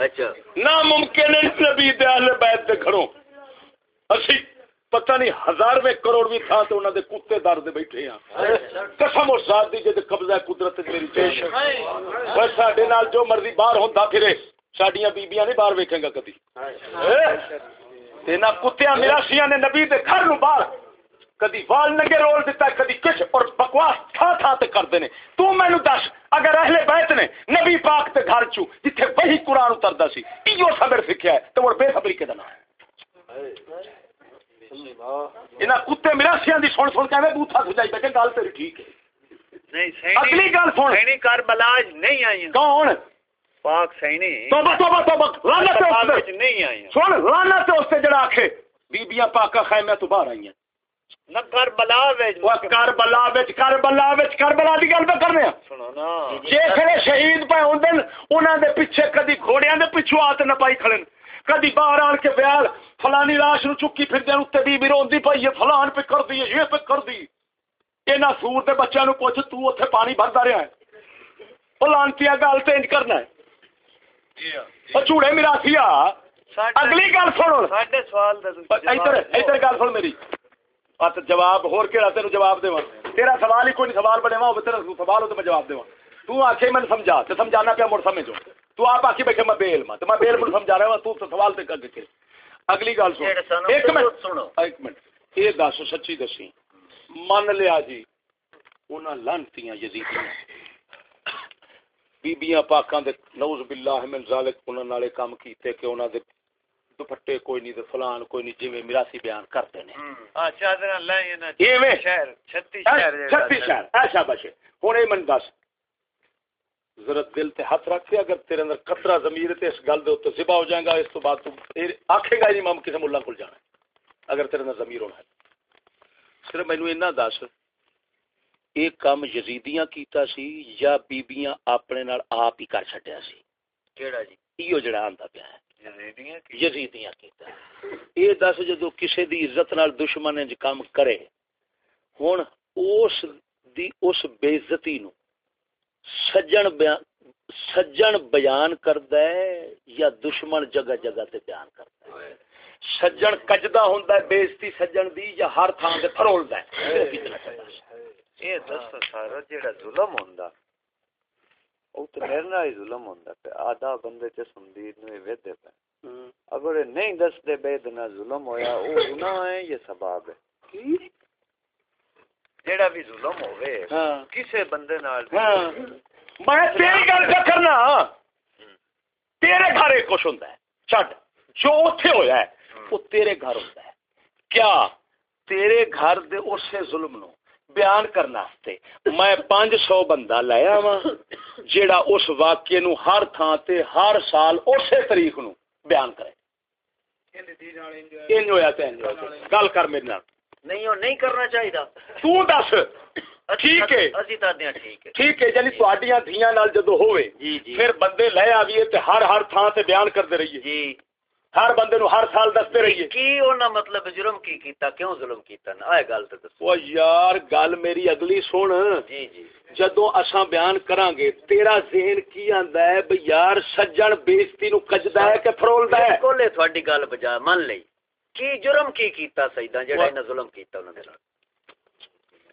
اچھا۔ ناممکن نبی اہل بیت دے گھروں۔ اسی پتہ نہیں ہزارویں کروڑویں تھا تے انہاں دے کتے دار دے بیٹھے ہاں۔ قسم اور ذات دی جے قبضہ قدرت میری پیش ہے ساڈے نال جو مرضی باہر ہوندا پھرے ساڈیاں بیبییاں نہیں باہر ویکھیں گا کبھی تینا کتیاں مراسیاں نے نبی دے گھر نو باہر کدی وال نگے رول دیتا ہے کدی کچھ اور بکواس تھا تھا تے کر دینے تو میں نو دس اگر اہل بیت نے نبی پاک تے گھر چو جتھے وہی قرآن اتردا سی ایو صبر سکھیا ہے تو وہ بے صبری کے دنا ہے۔ انہاں کتے میرا سیاں دی سن سن کے بوتھا سجائی بیٹھے گل تیری ٹھیک ہے۔ اگلی گل سن۔ سینی کربلا نہیں آئی کون؟ پاک سینی۔ توبہ توبہ توبہ لعنت نہیں آئی سن لعنت اس تے جڑا آکھے بیبییاں پاکا خیمہ تو باہر آئی ہیں پائی فلانی لاش نو چکی پھر دے اتنے بی بی روندی فلان پہ کر دی پہ کر دی۔ انہاں سور دے بچیاں نو پوچھ تو پانی بھردا رہیا ہے۔ فلانتیاں گل تے کرنا ہے۔ او چوڑے اگلی گل سنو۔ ادھر ادھر گل سن میری۔ اچھا جواب ہور کیڑا تینو جواب دیواں؟ تیرا سوال ہی کوئی نہیں سوال بنے وہ تیرا سوال ہو تو میں جواب دیواں۔ تو آکھے میں سمجھا تے سمجھانا پیا مڑ سمجھو۔ تو آپ آکھے بیٹھے میں بے علم تے میں بے علم سمجھا رہا ہوں تو سوال تے اگے کے۔ اگلی گل سن ایک منٹ سنو۔ ایک منٹ۔ اے دس سچی دسی۔ من لیا جی انہاں لانتیاں یزیدیاں۔ بیبییاں پاکاں دے نعوذ باللہ من ذالک انہاں نالے کام کیتے کہ انہاں دے دوپٹے کوئی نہیں فلان کوئی نہیں جی میراسی بیان کرتے ہیں۔ ہاں، ہاں، ہوں یہ من دس۔ ذرا دل تے ہاتھ رکھ اگر تیرے اندر قطرہ ضمیر تے اس گل دے اوتے ذبح ہو جائے گا اس تو بعد تو آکھے گا امام کسے مولا کول جانا اگر تیرے اندر ضمیر ہونا ہے۔ صرف مینوں اتنا دس ایک کام یزیدیاں کیتا سی یا بیبییاں اپنے نال آپ ہی کر چھڈیا سی؟ کیڑا جی؟ ایو جڑا آندا پیا ہے۔ یزیدیاں کیتا یہ دس جدو کسے دی عزت نال دشمن نے کام کرے ہن اس دی اس بے عزتی نو سجن بیان سجن بیان کردا ہے یا دشمن جگہ جگہ تے بیان کردا ہے سجن کجدا ہوندا ہے بے عزتی سجن دی یا ہر تھان تے پھرولدا ہے اے دس سارا جیڑا ظلم ہوندا ہے او تے میرے نال ہی ظلم ہوندا آدھا بندے تے سمدید نو پے۔ اگر اے نہیں دس دے بے دنا ظلم ہویا او گناہ ہے یہ ہے؟ جیڑا بھی ظلم ہوے ہاں۔ کسے بندے نال ہاں۔ میں تیری گل کرنا ہاں۔ تیرے گھر کچھ ہوندا ہے۔ چھڈ۔ جو اوتھے ہویا ہے او تیرے گھر ہوندا ہے۔ کیا؟ تیرے گھر دے اسے ظلم نو بیان کرنا ہستے میں پانچ سو بندہ لایا وا جیڑا اس واقعے نو ہر تھان تے ہر سال اسی تاریخ نو بیان کرے۔ انج ہویا تے انج گل کر میرے نال۔ نہیں نہیں کرنا چاہیے تو دس۔ اچھا، ٹھیک ہے۔ اچھا، اسی تا دیاں ٹھیک ہے۔ ٹھیک ہے یعنی تہاڈیاں دھیاں نال جدوں ہوئے جی، جی۔ پھر بندے لے آویے تے ہر ہر تھان تے بیان کردے رہیے۔ جی۔ ہر بندے نو ہر سال دستے رہیے۔ کی اونا مطلب جرم کی کیتا؟ کیوں ظلم کیتا؟ نا اے گل تے دسو۔ او یار گل میری اگلی سن۔ جی جی۔ جدوں اساں بیان کران گے تیرا ذہن کی آندا ہے بھئی یار سجن بیزتی نو کجدا ہے کہ فرولدا ہے؟ کولے تھوڑی تہاڈی گل بجا من لئی۔ کی جرم کی کیتا سیداں جڑا انہاں ظلم کیتا انہاں دے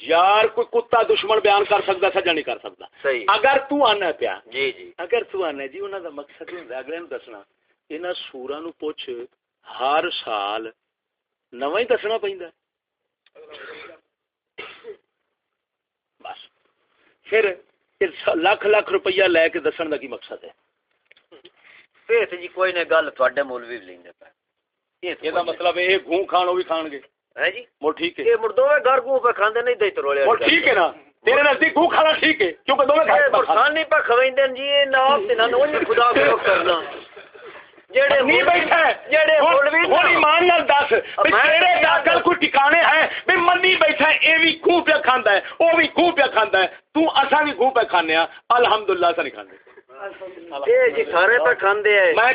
یار کوئی کتا دشمن بیان کر سکتا سجا نہیں کر سکتا۔ اگر تو پیا۔ جی جی۔ اگر تو جی انہوں دا مقصد ہوندا اگلے دسنا۔ انہاں سوراں نو پوچھ ہر سال نواں ہی دسنا پیندا بس۔ پھر لکھ لاکھ روپیہ لے کے دسن کا کی مقصد ہے؟ پھر جی کوئی نہ گل تواڈے مولوی لیندے پے یہ مطلب اے گھوں کھانو بھی کھان گے۔ ہے جی؟ پہ کھاندے نہیں دے کھانا ٹھیک ہے کیونکہ دوے پہ کھاندا ہے پہ کھاندا پہ کھانے میں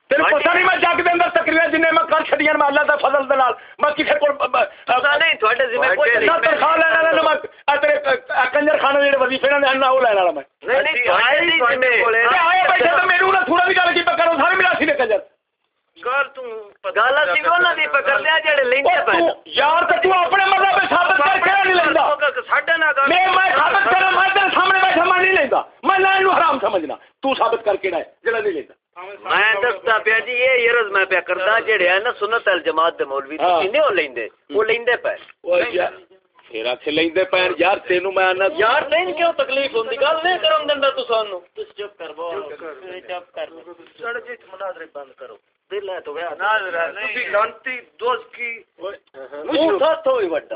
تیرے ہاں پتہ جی۔ نہیں میں جگ دے اندر تقریرا جن میں کر چھڑیاں میں اللہ دا فضل دے نال۔ میں کسے کول نہیں تہاڈے ذمہ کوئی نہ تنخواہ لینے والا میں تیرے کنجر خانے دے وظیفے نے نہ او لینے والا میں۔ نہیں نہیں تہاڈے ذمہ کول ہے بیٹھے تے میرے نال تھوڑا بھی گل کی پکڑو سارے میرا سی دے کنجر کر کے میں میں میں تیرے نہیں لیندا۔ میں نہ حرام سمجھنا۔ تو ثابت کر کے جڑا نہیں لیندا۔ میں دستا پیا جی یہ یرز میں پیا کرتا جڑے ہیں نا سنت الجماعت دے مولوی تو کنے ہو لیندے؟ وہ لیندے پے۔ او یار پھر اتھے لیندے پے۔ یار تینو میں انا یار نہیں کیوں تکلیف ہوندی؟ گل نہیں کرن دندا تو سانو تو چپ کر بو چپ کر چڑ جی مناظرے بند کرو۔ دل ہے تو ویا ناظرہ نہیں۔ تو لانتی دوز کی مجھ تھا تو ہی وٹا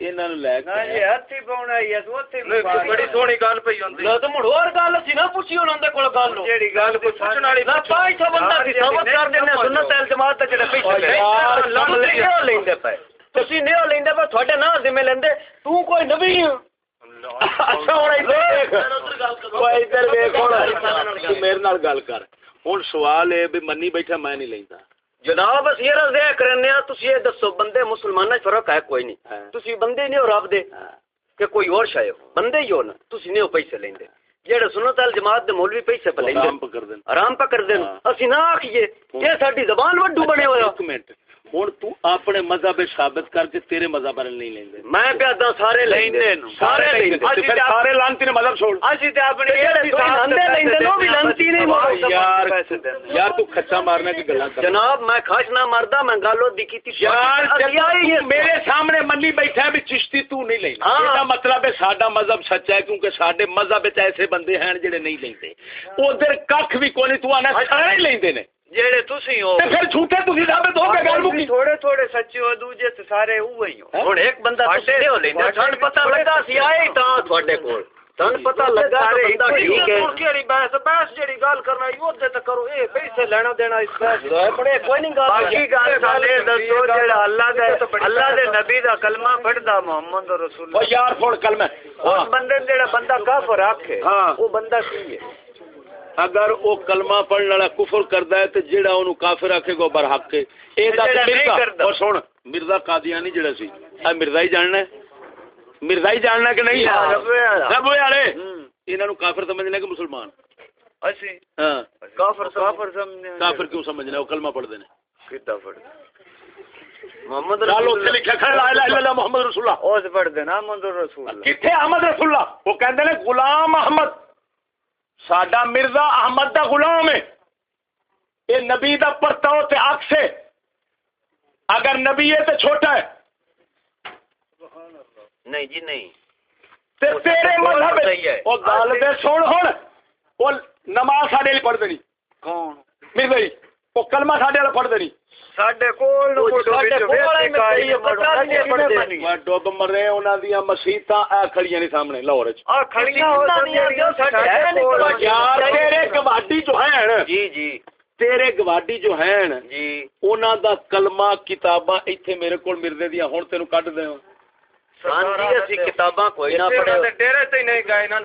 انہاں لے نبی میرے گل کر ہن سوال ہے منی بیٹھا میں نہیں لیندا جناب اس یہ رضے کرنے ہاں تسی یہ دسو بندے مسلماناں وچ فرق ہے کوئی نہیں۔ ہاں۔ تسی بندے نہیں ہو راب دے ہاں۔ کہ کوئی اور شے بندے ہی ہو نا تسی نہیں ہو پیسے لیندے۔ یہ سنت ال جماعت دے مولوی پیسے پلیں دے آرام پا کر دے پکڑ دین۔ ہاں۔ اسی نہ آکھیے یہ ساڈی زبان وڈو بنے ہو۔ ایک منٹ۔ ہوں تو اپنے مذہب ثابت کر کے تیرے مذہب نہیں لیندے میں دا سارے سارے پھر سارے لانتی نے مذہب چھوڑ۔ اسی تے اپنے نو بھی لانتی یار یار تو کھچا مارنے کی گلاں کر جناب میں کھچ نہ میں گالو دی کیتی۔ یار میرے سامنے منی بیٹھا ہے بھی چشتی تو نہیں لینا دا ہاں۔ مطلب ہے ساڈا مذہب سچا ہے کیونکہ ساڈے مذہب وچ ایسے بندے ہیں جڑے نہیں لیندے ہاں۔ ادھر ککھ بھی کوئی تو انا سارے نے۔ تسی ہو۔ پھر جھوٹے تسی ثابت ہو کے گل مکی۔ تھوڑے تھوڑے سچے ہو دوجے تے سارے اوہی ہو۔ ہاں؟ ہن ایک بندہ تسی دے ہو تھن پتہ سی آئے تا کول۔ ہاں؟ پتہ لگا تے بندہ ٹھیک ہے۔ بحث بحث گل کرنا تے کرو۔ اے پیسے لینا دینا اس بحث بڑے کوئی نہیں گل باقی گل سارے دسو اللہ دے اللہ دے نبی دا کلمہ پڑھدا محمد رسول او یار پھڑ کلمہ ہاں۔ بندے بندہ کافر آکھے بندہ کی ہے۔ اگر او کلمہ پڑھنے والا کفر کردا ہے تے جیڑا اونوں کافر آکھے گو برحق ہے۔ اے دا مرزا او سن مرزا قادیانی جیڑا سی اے مرزا ہی جاننا ہے۔ مرزا ہی جاننا کہ نہیں؟ ہاں، رب والے۔ انہاں نوں کافر سمجھنا کہ مسلمان۔ اسی۔ ہاں۔ کافر کافر سمجھنا کافر کیوں سمجھنا او کلمہ پڑھ کتا پڑھ محمد رسول اللہ محمد رسول اللہ۔ پڑھ محمد رسول اللہ۔ احمد رسول اللہ؟ وہ کہندے نے غلام احمد سڈا مرزا احمد دا غلام ہے۔ یہ نبی کا پرتاؤ تے اکس ہے۔ اگر نبی ہے تو چھوٹا ہے۔ نہیں جی نہیں۔ تے تیرے مذہب او گل دے سن ہن۔ او نماز ساڈے لیے پڑھ دینی۔ کون؟ مرزا جی۔ وہ کلمہ ساڈے والا پڑھ دے نہیں۔ ساڈے کول ڈب مرے انہاں دیاں مسیتاں آ کھڑیاں نہیں سامنے لاہور وچ۔ آ کھڑیاں یار تیرے گواڈی جو ہیں۔ جی جی۔ تیرے گواڈی جو ہیں۔ جی۔ انہاں دا کلمہ کتاباں ایتھے میرے کول مردے دیاں ہن تینوں کڈ دیاں کتاب کوئی نہ پڑھے ہی نہیں میرے نال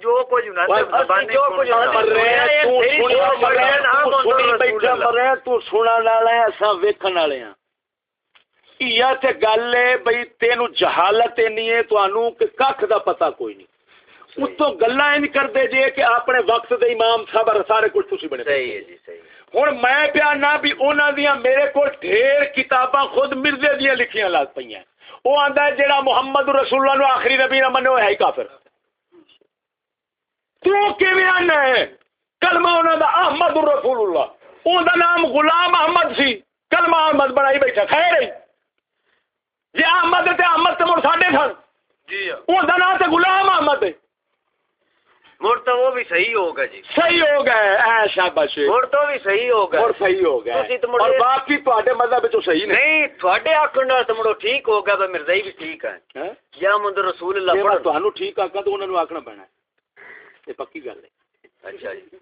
جو کچھ ویکھن والے گل بھائی تینو جہالت اینی دا پتہ کوئی نہیں اتوں گلا کرتے جی کہ اپنے وقت دے امام صاحب سارے کچھ تسی بنے صحیح میں بیان نہ بھی انہاں دیاں میرے کو ڈھیر کتاباں خود مرزے دیا لکھیاں لاگ پیاں وہ آتا ہے جہاں محمد رسول اللہ نو آخری نبی نہ منے ہے ہی کافر۔ تو آنا ہے؟ کلمہ دا احمد رسول اللہ۔ اون دا نام غلام احمد سی کلمہ احمد بنائی بیٹھا خیر ہے۔ جی احمد تے احمد تے مر ساڈے سن۔ جی ہاں۔ اون دا نام تے غلام احمد ہے۔ مڑ تو وہ بھی صحیح ہوگا جی۔ صحیح ہو شاباش۔ مڑ تو بھی صحیح ہوگا۔ مڑ صحیح ہو اور باپ تواڈے مذہب وچ صحیح نہیں نہیں تواڈے آکھن نال تے ٹھیک ہوگا تے مرزائی بھی ٹھیک ہے۔ ہاں؟ یا مند رسول اللہ پڑھ تانوں ٹھیک آکھا تے انہاں نوں آکھنا پینا ہے۔ اے پکی گل ہے۔ اچھا جی۔, جی۔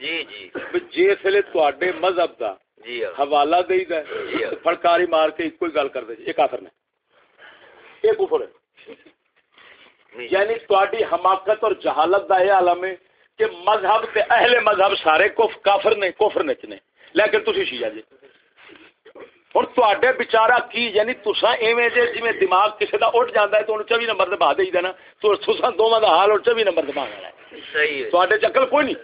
جی, جی،, جی۔ جس مذہب دا جی ہاں۔ حوالہ دئی دا جی ہاں۔ مار کے کوئی گل کر دے۔ نے کفر ہے۔ یعنی حماقت اور جہالت دا عالم ہے کہ مذہب تے اہل مذہب سارے کافر نے کفر نچ نے لیکن تسی شیعہ جی۔ ہن تواڈے بیچارہ کی یعنی تساں ایویں جے جویں دماغ کسے دا اٹھ جاندا ہے تو اونوں 24 نمبر تے بہا دئی دا تو تساں دوواں دا حال اور 24 نمبر تے بہا صحیح ہے۔ تواڈے چکل کوئی نہیں۔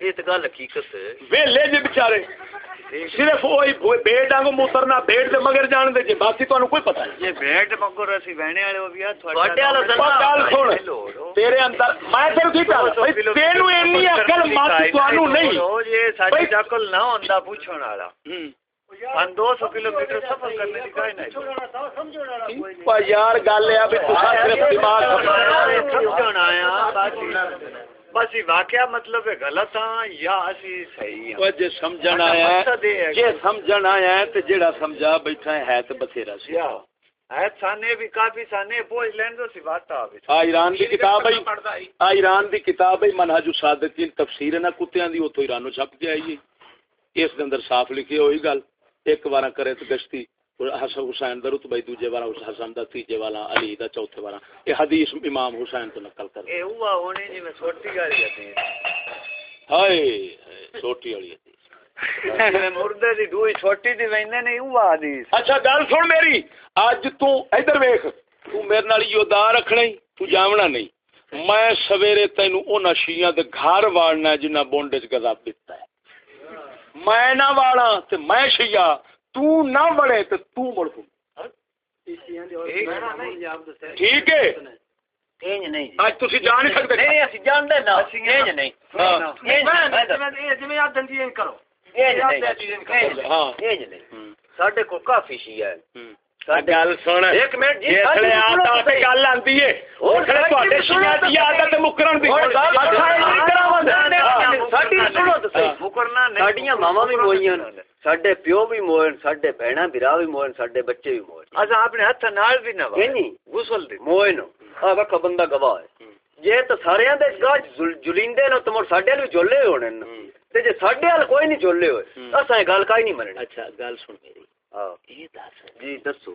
اے تے گل حقیقت ویلے جے بیچارے صرف وہی بیٹ آنگو موترنا بیٹ دے مگر جان دے جے باسی تو انہوں کوئی پتہ ہے یہ بیٹ مگر ایسی بہنے آلے ہو بیا باٹے آلہ زندہ باٹے آلہ سوڑ تیرے اندر میں تیرے کی کہا بھائی تیرے انہی اگر ماتی تو انہوں نہیں یہ ساچی جاکل نہ ہوں اندہ پوچھو نارا ہم دو سو کلو میٹر سفر کرنے کی کائیں نہیں پہ یار گالے ابھی تسا صرف دماغ سمجھو نایا باچی بس یہ واقعہ مطلب غلط ہاں یا اسی صحیح ہاں جے سمجھن آیا ہے جے سمجھن آیا ہے تے جیڑا سمجھا بیٹھا ہے تے بتھیرا سی ہے سانے بھی کافی سانے پوچھ لین تو سی بات آ ایران دی کتاب ہے آ ایران دی کتاب ہے منہج الصادقین تفسیر ہے نا کتیاں دی اوتھوں ایرانو چھپ کے آئی ہے اس دے اندر صاف لکھی ہوئی گل ایک بار کرے تو گشتی حسن حسین دا رتبہ دوجے والا حسن دا تیجے والا علی دا چوتھے والا۔ اے حدیث امام حسین تو نقل کر۔ اچھا، رکھنا نہیں۔ میں سویرے تین انہاں شیاں گھر واڑنا جنہاں بونڈے وچ گزاب دتا ہے۔ میں نہ واڑا میں شیعہ تو نہ بڑے تو تو مڑ ٹھیک ہے۔ مکرن دی۔ بھی موئیاں سڈے پیو بھی موئن سڈے بہنا برا بھی موئن سڈے بچے بھی موئن اصا اپنے ہاتھ نال بھی نہ غسل دے موئن ہاں وکھا بندہ گواہ ہے جے تو سارے دے گا جلیندے نو تمور سڈے نو جولے ہونے تے جے سڈے ال کوئی نہیں جولے ہوئے اساں گل کائی نہیں مننی اچھا گل سن میری اے تو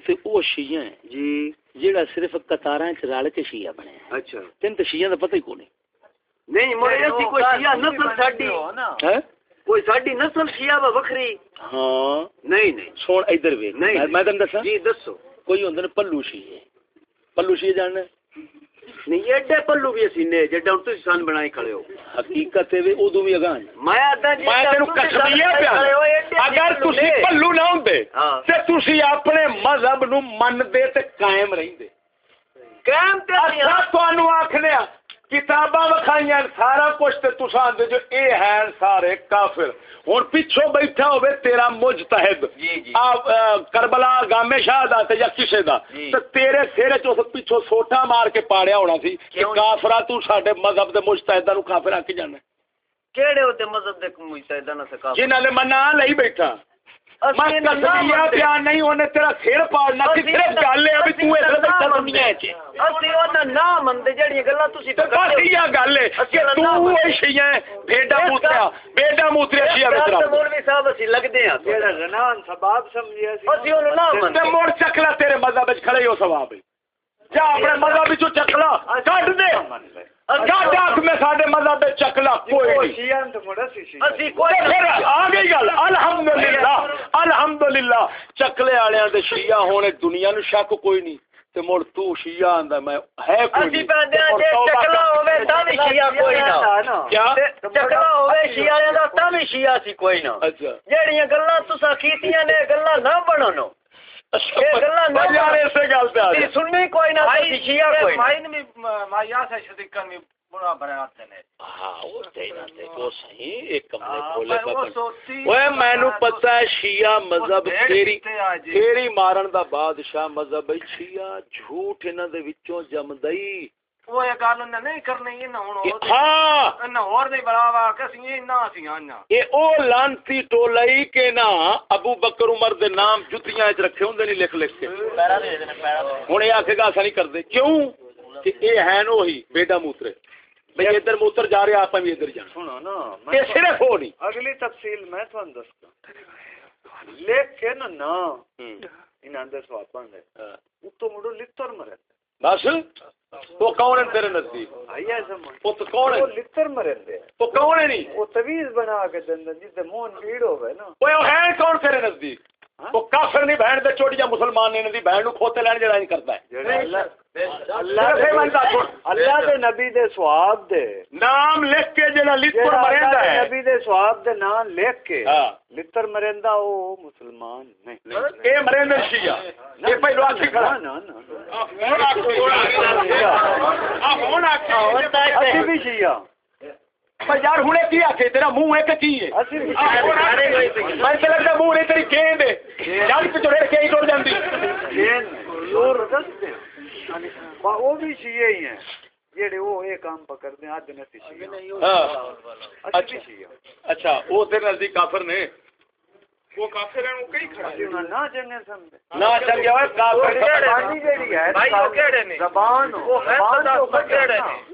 تے او تین تے شیعہ دا ہی کوئی ہے کوئی ساڈی نسل شیعہ وا وکھری؟ ہاں۔ نہیں نہیں۔ سن ادھر ویکھ۔ میں تم دساں؟ جی دسو۔ کوئی ہوندے پلو شیعہ۔ پلو شیعہ جاننا نہیں ایڈے پلو بھی اسی نے جڈا ہن تسی سن بنائی کھڑے ہو۔ حقیقت ہے اودوں بھی اگاں میں ادا جی میں تینوں کشمیہ پیا اگر تسی پلو نہ ہوندے ہاں۔ تے تسی اپنے مذہب نو من دے تے قائم رہندے۔ قائم تے نہیں۔ اچھا، تانوں آکھنے کتاباں وکھائیاں سارا کچھ تو تساں جو اے ہیں سارے کافر۔ ہوں پیچھے بیٹھا ہوے تیرا مجتہد جی کربلا گامے شاہ یا کسی کا تیرے سر چ اس سوٹا مار کے پاڑیا ہونا سی کہ کافرا تے مذہب کے مجھ نو کافر آ کے جانا کہڑے ہوتے مذہب کے مجھ نال کافر؟ نے منا لئی بیٹھا۔ کسبیہ بیان نہیں ہونے تیرا سر پاڑنا سی صرف گل ہے ابھی تو اس بیٹھا دنیا وچ اسی انہاں نہ منتے جڑی گلاں تسی تے بس یہ گل ہے کہ تو وہ شیاں بھیڈا موتریا بھیڈا موتریا شیاں وچ رب مولوی صاحب اسی لگدے ہاں جیڑا زنان سباب سمجھیا سی اسی انہوں نہ منتے تے مڑ چکلا تیرے مذہب وچ کھڑے ہو ثواب ہے جا اپنے مذہب چکلا کڈ دے؟ میں مذہب چکلا کوئی نہیں۔ پھر آ گئی گل الحمدللہ الحمدللہ۔ چکلے والےاں دے شیعہ ہونے دنیا نو شک کوئی نہیں۔ تے مڑ تو شیعہ آندا میں ہے کوئی اسی چکلا کر- ہوے تاں بھی شیعہ کوئی نہ کیا؟ چکلا ہوے شیعہ دا تاں بھی شیعہ سی کوئی نہ اچھا۔ جڑیاں گلاں تساں کیتیاں نے گلاں نہ بنو سننی کوئی نہ تسی شیعہ کوئی نہ۔ مائن میں مایا سے شدیکن میں بڑا برات نے ہاں وہ تے نہ تے وہ صحیح ایک کمرے کھولے وہ بابا سوچی اوے مینوں پتہ ہے شیعہ مذہب تیری جی۔ تیری مارن دا بادشاہ مذہب ہے شیعہ جھوٹ انہاں دے وچوں جمدئی۔ وہ یہ گل انہیں نہیں کرنی یہ نہ ہوں کہ ہاں انہیں اور نہیں بڑھاوا کسی یہ نہ سی آنا اے او لانتی ٹولئی کے نا ابو بکر عمر دے نام جتیاں وچ رکھے ہوندے نہیں لکھ لکھ کے ہن اے آکھے گا اسا نہیں کردے کیوں کہ اے ہیں وہی بیٹا موترے بھئی ادھر موتر جا رہے آپ بھی ادھر جانا سنو نا اے صرف ہو نہیں اگلی تفصیل میں تھوڑا دستا لیکن نا انہاں دے سواباں دے اتو مڑو لتر مرے بس وہ کون ہے تیرے نزدیک؟ وہ تو کون ہے؟ وہ لتر مرے دے۔ وہ کون ہے نہیں؟ وہ تویز بنا کے دن دن جس دے مون پیڑ ہوئے نا۔ وہ ہے کون تیرے نزدیک؟ وہ کافر نہیں بہن دے چوٹیاں مسلمان نے دی بہن نو کھوتے لین جڑا نہیں کرتا ہے۔ اللہ دے نبی دے سواب دے۔ نام لکھ کے جڑا لتر مریندا ہے۔ نبی دے سواب دے نام لکھ کے۔ ہاں۔ لتر مریندا او مسلمان نہیں۔ اے مریندا شیعہ یہ پہلو آکھی کھڑا۔ نا نا آ ہون آکھی۔ اسی بھی شیعہ پر یار ہنے کی آکھے تیرا منہ ہے کہ کی ہے میں تے لگدا منہ نہیں تیری گیند ہے جل پچھڑ کے ہی ٹر جاندی زبردست وہ بھی شیعہ ہی ہیں جڑے وہ یہ کام پکڑتے ہیں آج نتی شیعہ ہاں اچھا وہ تیرے نزدیک کافر نے وہ کافر ہیں وہ کئی کھڑا نہ جنے سمجھے نہ ہوئے کافر زبانی جیڑی ہے بھائی وہ کیڑے نے زبان وہ ہے تو کیڑے نے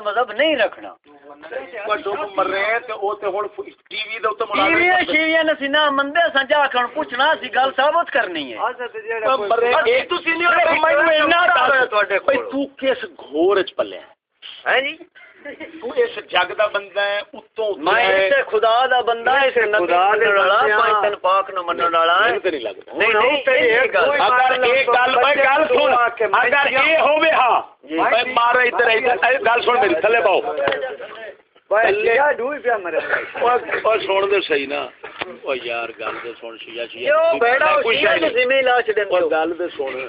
مذہب نہیں رکھنا شیوی آخر پوچھنا گل ثابت کرنی ہے پلے جگ دا بندہ ہے اتوں میں خدا دا بندہ اس نبی منن والا ہاں۔ پنجتن پاک نو منن والا ہے۔ نہیں لگدا نہیں نہیں اگر ایک گل بھائی گل سن۔ اگر یہ ہوے ہاں۔ بھائی مار ادھر ادھر۔ گل سن میری تھلے باؤ۔ سن دے صحیح نا۔ یار گل دے سن شیا شیا گل دے سن۔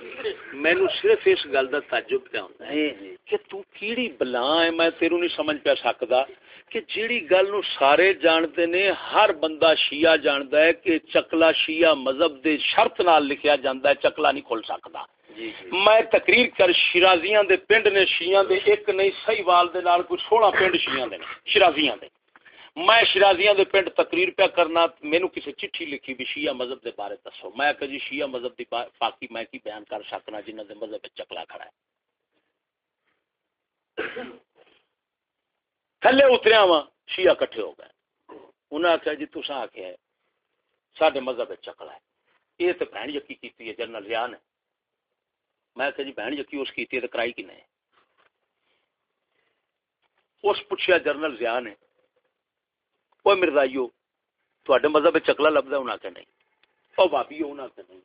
مینوں صرف اس گل دا تعجب پیا ہوندا ہے۔ جی جی۔ کہ تو کیڑی بلا ہے میں تیرو نہیں سمجھ پیا سکدا کہ جیڑی گل نو سارے جانتے نے ہر بندہ شیعہ جاندا ہے کہ چکلا شیعہ مذہب دے شرط نال لکھیا جاندا ہے چکلا نہیں کھل سکدا۔ جی میں تقریر کر شیرازیاں دے پنڈ نے شیعہ دے ایک نہیں صحیح وال دے نال کوئی 16 پنڈ شیعہ دے شیرازیاں دے۔ میں شیرازیاں دے پنڈ تقریر پیا کرنا مینوں کسی چٹھی لکھی بھی شیعہ مذہب دے بارے دسو۔ میں کہ جی شیعہ مذہب دی با- پاکی میں کی بیان کر سکنا جنہاں دے مذہب چکلا کھڑا ہے۔ تھلے اتریا وا شیعہ کٹھے ہو گئے انہاں آخیا جی تساں آخیا ہے ساڈے مذہب چکلا ہے یہ تو بہن یقی کی ہے جنرل ضیاء نے میں کہ جی بہن یقی اس کی ہے تو کرائی کنے اس پوچھا جنرل ضیاء نے وہ مرزائیو تواڈے مذہب چکلا لبدا انہاں کہ نہیں او بابی انہاں کہ نہیں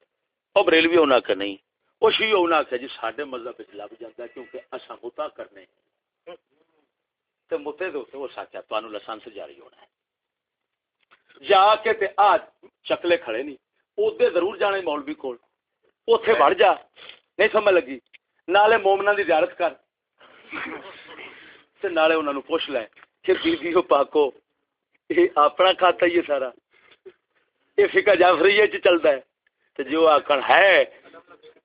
او بریلوی انہاں کہ نہیں او شیعہ انہاں کہ جی ساڈے مذہب لب جاندا ہے کیونکہ اساں متا کرنے تے متے دے اوتے وہ سچا تانوں لائسنس جاری ہونا ہے۔ جا کے تے آ چکلے کھڑے نہیں، اودے ضرور جانے مولوی کول۔ اوتھے بڑھ جا، نہیں سمجھ لگی۔ نالے مومناں دی زیارت کر۔ تے نالے انہاں نو پوچھ لے کہ بیوی ہو پاکو یہ اپنا کھاتا ہی ہے سارا۔ یہ فکا جعفری چ چلتا ہے۔ تو جو آکن ہے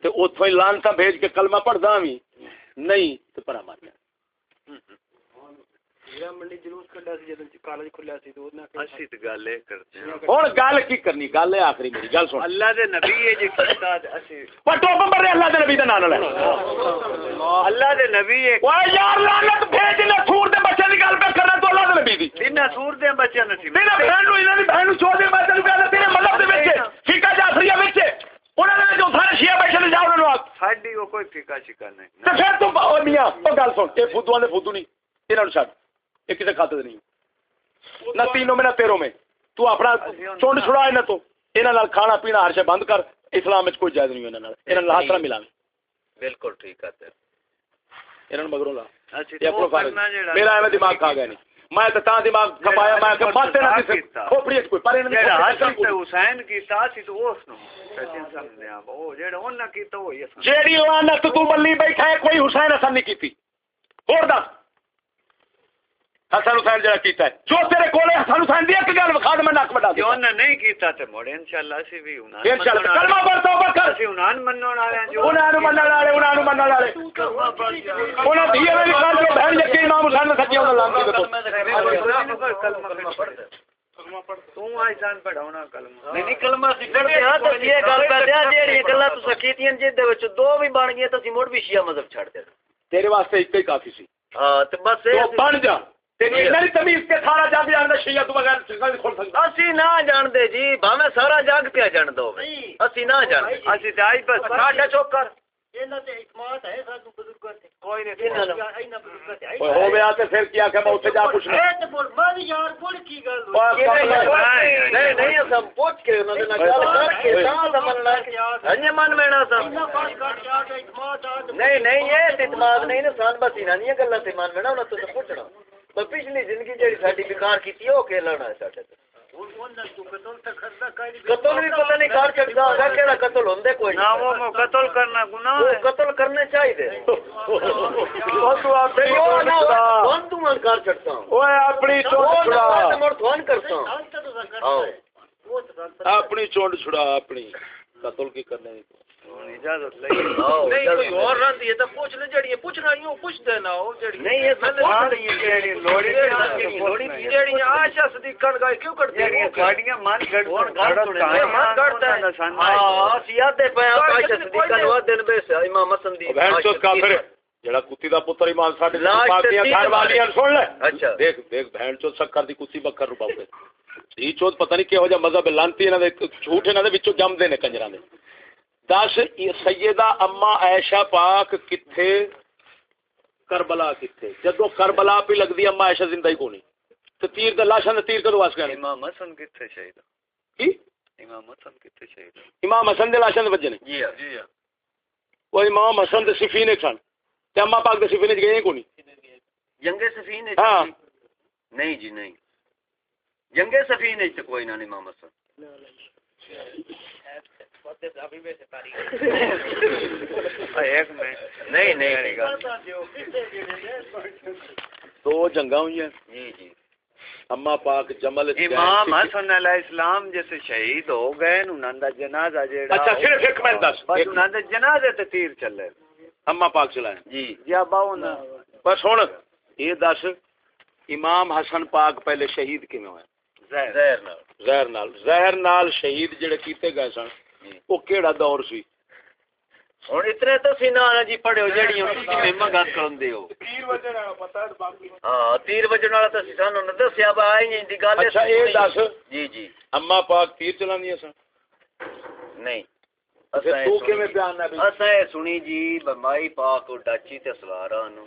تو اتوں ہی لانتا بھیج کے کلمہ پڑھدا بھی نہیں تو پرا مر ہیں۔ ہوں گل کی کرنی؟ گل ہے آخری میری گل سن۔ اللہ دے نبی ہے جی پٹو پمر اللہ دے نبی دا نام لے۔ اللہ دے نبی ہے۔ او یار لعنت بھیج نے سور دے بچے دی گل پہ کرنا تو اللہ دے نبی دی۔ تینا سور دے بچے نصیب۔ تیرے بہن نو انہاں دی بہن نو چھوڑ دے میں تینوں کہنا تیرے مطلب دے وچ فقہ جعفریہ وچ انہاں نے جو سارے شیعہ بیٹھے نے جاؤ انہاں نو آکھ ساڈی وہ کوئی فکا شکا نہیں تو پھر تو او میاں او گل سن اے فدواں دے فدو نہیں انہاں نو چھڈ اے کسے کھاتے دے نہیں نہ تینوں میں نہ تیروں میں تو اپنا چونڈ چھڑا انہاں تو انہاں نال کھانا پینا ہر شے بند کر اسلام وچ کوئی جائز نہیں انہاں نال انہاں نال ہاتھ نہ ملاویں بالکل ٹھیک ہے انہاں مگروں لا میرا ایویں دماغ کھا گیا نہیں میں تے تاں دماغ کھپایا میں کہ ماتے نہ کسے کھوپڑی وچ کوئی پر کھوپڑی وچ حسین کیتا اسی تو اس نو جیڑی لعنت تو بلی بیٹھا ہے کوئی حسین حسن نہیں کیتی۔ اور دس۔ حسن حسین جڑا کیتا ہے۔ جو تیرے کولے حسن حسین دی ایک گل وکھا دے میں نک بڑا جو انہاں نہیں کیتا تے مڑ انشاءاللہ اسی بھی انہاں انشاءاللہ کلمہ پڑھ توبہ کر اسی انہاں نوں منن والے جو انہاں نو منن والے انہاں نو منن والے انہاں دی ایویں لکھا جو بہن یقین امام حسین نے سچی انہاں تو۔ پڑھاونا کلمہ۔ نہیں کلمہ سکھتے تے یہ گل پہ دیا جیڑی گلاں تساں کیتیاں جے دے وچ دو بھی بن گئے تے مڑ بھی شیعہ مذہب چھڑ دے تیرے واسطے ایک ہی کافی سی۔ ہاں تے بس تو بن جا۔ تمیز کے سارا جا بھی آندا شیعہ تو بغیر سکھا نہیں اسی نہ جان دے جی بھاویں سارا جگ پیا جان دو۔ اسی نہ جان۔ دے اسی تے آئی بس۔ ساڈا چوک کر۔ کوئی نہیں یہ اعتماد نہیں نا سان بس انہاں دی گلاں تے من مینا انہاں تو پوچھنا۔ بس پچھلی زندگی جیڑی ساڈی بیکار کیتی ہے او کہ لڑنا ہے ساڈے تے قتل بھی پتہ نہیں کار چڑھدا ہوگا کیڑا قتل ہوندے کوئی نہ قتل کرنا گناہ ہے۔ قتل کرنے چاہیے تو تو من کار چڑھتا ہوں۔ اوے اپنی چونڈ چھڑا مڑ تھوان کرتا ہوں۔ آؤ۔ اپنی چونڈ چھڑا اپنی۔ قتل کی کرنے دی۔ اجازت لئی <coughs> آؤ نہیں کوئی اور رہندی ہے تے پوچھ لے جڑی پوچھنا ہی پوچھ دینا او جڑی نہیں یہ سب پوچھ رہی ہے جیڑی لوڑی لوڑی جڑی عائشہ صدیقہ گائے کیوں کرتی جیڑی گاڑیاں من گڑ کون گل سنے من گڑتا ہے ہاں سیادے پہ عائشہ صدیقہ نو دن بے سے امام حسن دی بہن چوت کافر ہے جڑا کتی دا پتر ایمان ساڈے لاش تے پاکیاں تین گھر والیاں سن لے۔ اچھا۔ دیکھ دیکھ بہن چوت سکر دی کتی بکر رو باوے ای چوت پتہ نہیں کہو جا مذہب لانتی انہاں دے جھوٹ انہاں دے وچوں جمدے نے کنجراں دے۔ دس سیدہ اما عائشہ پاک کتھے؟ کربلا کتھے۔ جدو کربلا پہ لگدی اما عائشہ زندہ ہی کونی۔ تے تیر تے لاشاں دے تیر کدو واس گئے امام حسن کتنے شہید؟ کی؟ امام حسن کتنے شہید؟ امام حسن دے لاشاں دے وجے نے۔ جی ہاں جی وہ امام حسن دے سفینے سن۔ تے اما پاک دے سفینے گئے کونی؟ جنگ سفینے ہاں۔ نہیں جی نہیں۔ جنگ سفینے تے کوئی نہ امام حسن۔ <laughs> نہیں جنگاں ہوئی ہیں۔ جی جی اما پاک جمل امام حسن علیہ السلام جیسے شہید ہو گئے انہاں دا جنازہ جیڑا اچھا صرف ایک منٹ دس۔ بس انہاں دے جنازے تے تیر چلے۔ اما پاک چلائیں۔ جی۔ جی اباؤ نا بس ہن یہ دس۔ امام حسن پاک پہلے شہید کیویں ہوئے؟ زہر۔ زہر نال۔ زہر نال زہر نال شہید جڑے کیتے گئے سن وہ کیڑا دور سی ہن اتنے تو سی نہ جی پڑھو کروندے ہو ہاں تیر وجن والا تو سانو نہ دسیا گل اچھا اے دس جی جی اما پاک تیر چلاندیاں سن نہیں تو کیویں بیان نہ بھی اساں یہ سنی جی بمائی پاک کو ڈاچی تے سواراں نو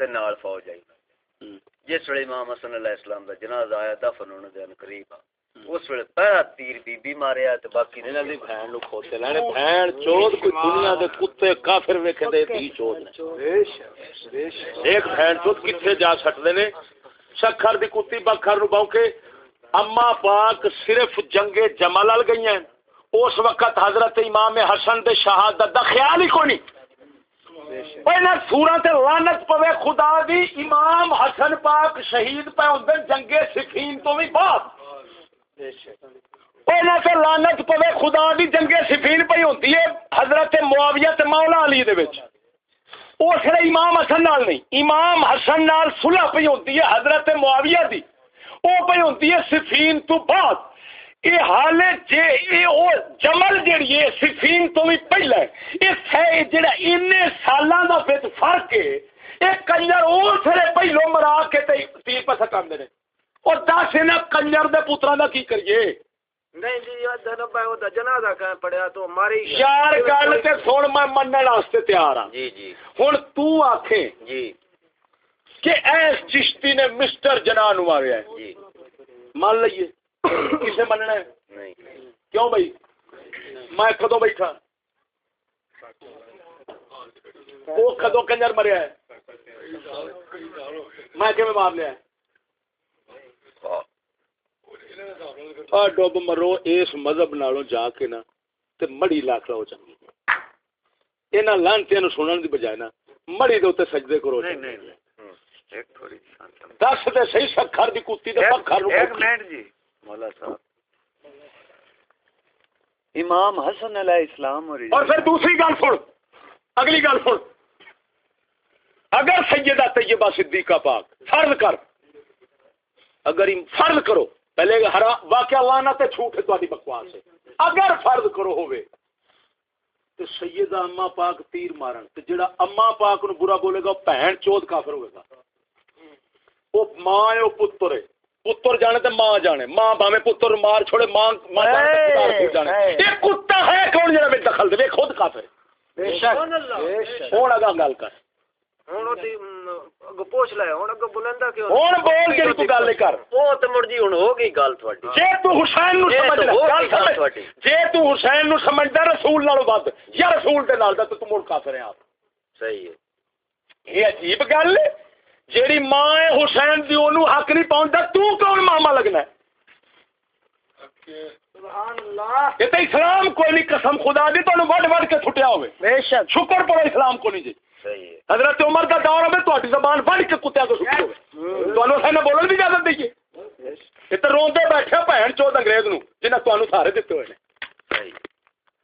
تے نال فوج آئی ہوں۔ جس ویلے امام حسن علیہ السلام دا جنازہ آیا دفن ہونے دے قریب آ اس ویلے پہلا تیر بی بی ماریا تے باقی انہاں دی بہن نو کھوتے لینے بہن چود کوئی دنیا دے کتے کافر ویکھے دے تی چود نے۔ ایک بہن چود کتھے جا سٹدے نے؟ شکر دی کتی بکھر نو بونکے اما پاک صرف جنگ جمل ال گئی ہیں۔ اس وقت حضرت امام حسن دے شہادت دا خیال ہی کوئی نہیں۔ پہلے سورا تے لعنت پوے خدا دی امام حسن پاک شہید پہ ہوندے جنگ سفین تو بھی بعد۔ پہلے تے لعنت پوے خدا دی جنگ سفین پہ ہوندی ہے، حضرت معاویہ تے مولا علی دے وچ۔ اس لیے امام حسن نال نہیں، امام حسن نال صلح پہ ہوندی ہے حضرت معاویہ دی۔ او پہ ہوندی ہے سفین تو بعد۔ یہ حال جے یہ او جمل جیڑی ہے، سفین تو بھی پہلا ہے۔ یہ ہے جڑا ان سالاں دا وچ فرق ہے یہ کنجر اس لیے پہلو مرا کے تے تیر پہ سکاندے نے۔ اور دس انہاں کنجر دے پتراں دا کی کریے؟ نہیں جی جنازہ پڑیا تو ماری یار گل تے سن میں منن واسطے تیار ہاں۔ جی جی۔ ہن تو آکھیں جی۔ کہ ایس چشتی نے مسٹر جناح نو ماریا ہے۔ جی۔ مان لئیے کسے مننا ہے؟ نہیں۔ کیوں بھائی؟ میں کدو بیٹھا؟ وہ کدو کنجر مریا ہے؟ میں کہ مار لیا ہے؟ ڈب مرو اس مذہب نالوں جا کے نا تے مڑی لاکھ لو چنگی۔ انہاں لانتیاں نو سنن دی بجائے نا مڑی دے اوتے سجدے کرو۔ شانتم دس تے صحیح سکھر دی کتی تے پکھر نو ایک۔ منٹ جی مولا صاحب۔ امام حسن علیہ السلام اور اور پھر دوسری گل سن۔ اگلی گل سن۔ اگر سیدہ طیبہ صدیقہ پاک فرض کر۔ اگر فرض کرو پہلے ہرا واقعہ لانا تے جھوٹ ہے تہاڈی بکواس ہے۔ اگر فرض کرو ہوے تے سیدہ اما پاک تیر مارن تے جڑا اما پاک نو برا بولے گا بہن چود کافر ہوے گا۔ وہ ماں ہے وہ پتر ہے۔ پتر جانے تے ماں جانے۔ ماں بھاویں پتر مار چھوڑے ماں ماں جانے تے پتر خود جانے۔ یہ کتا ہے کون جڑا میں دخل دے؟ خود کافر۔ بے شک ہوں اگا گل کر۔ ہوں دی اگو پوچھ لے ہوں اگو بلندا کیوں ہوں بول کے تو گل کر وہ تے مڑ جی ہن ہو گئی گل تھوڑی جے تو حسین نو یہ تو سمجھ ہو گل گئی گل سمجھ تہاڈی۔ جے تو حسین نو سمجھدا رسول نالوں ود یا رسول دے نال دا تو مڑ کافر ہے آپ صحیح ہے یہ عجیب گل ہے جیڑی ماں ہے حسین دی اونوں حق نہیں پاوندا تو کون ماما لگنا ہے سبحان اللہ یہ تو اسلام کوئی نہیں قسم خدا دی تو وڈ وڈ کے چھٹیا ہوئے بے شک شکر پڑو اسلام کو نہیں جی حضرت عمر کا دور ہوے تہاڈی زبان وڈ کے کتیا کو چھٹی ہوے تانوں سن بولن دی اجازت دئیے۔ تو روندے بیٹھے بہن چود انگریز نو جنہیں تانوں سارے دتے ہوئے نے۔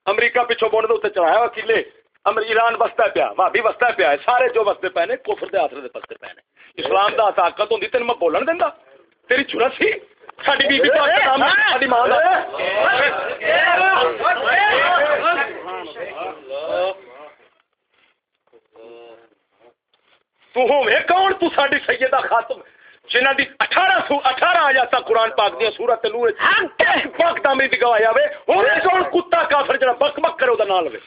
امریکہ پیچھو بون دے چڑھایا وا کلے امر ایران وستا پیا بھابی وستا پیا ہے سارے جو وستے پے نے کفر دے آسرے دے پستے پے نے۔ اسلام دا طاقت ہوندی تینوں میں بولن دیندا۔ تیری جرت سی ساڈی بی بی پاک دا نام لے، ساڈی ماں دا۔ تو ہوے کون؟ تو ساڈی سیدہ خاتم جنہ دی 18 سو 18 آیات قرآن پاک دی سورۃ نور پاک تعمیر دی گواہی آوے ہوے کون؟ کتا کافر جڑا بک بک کرے او دا نام لے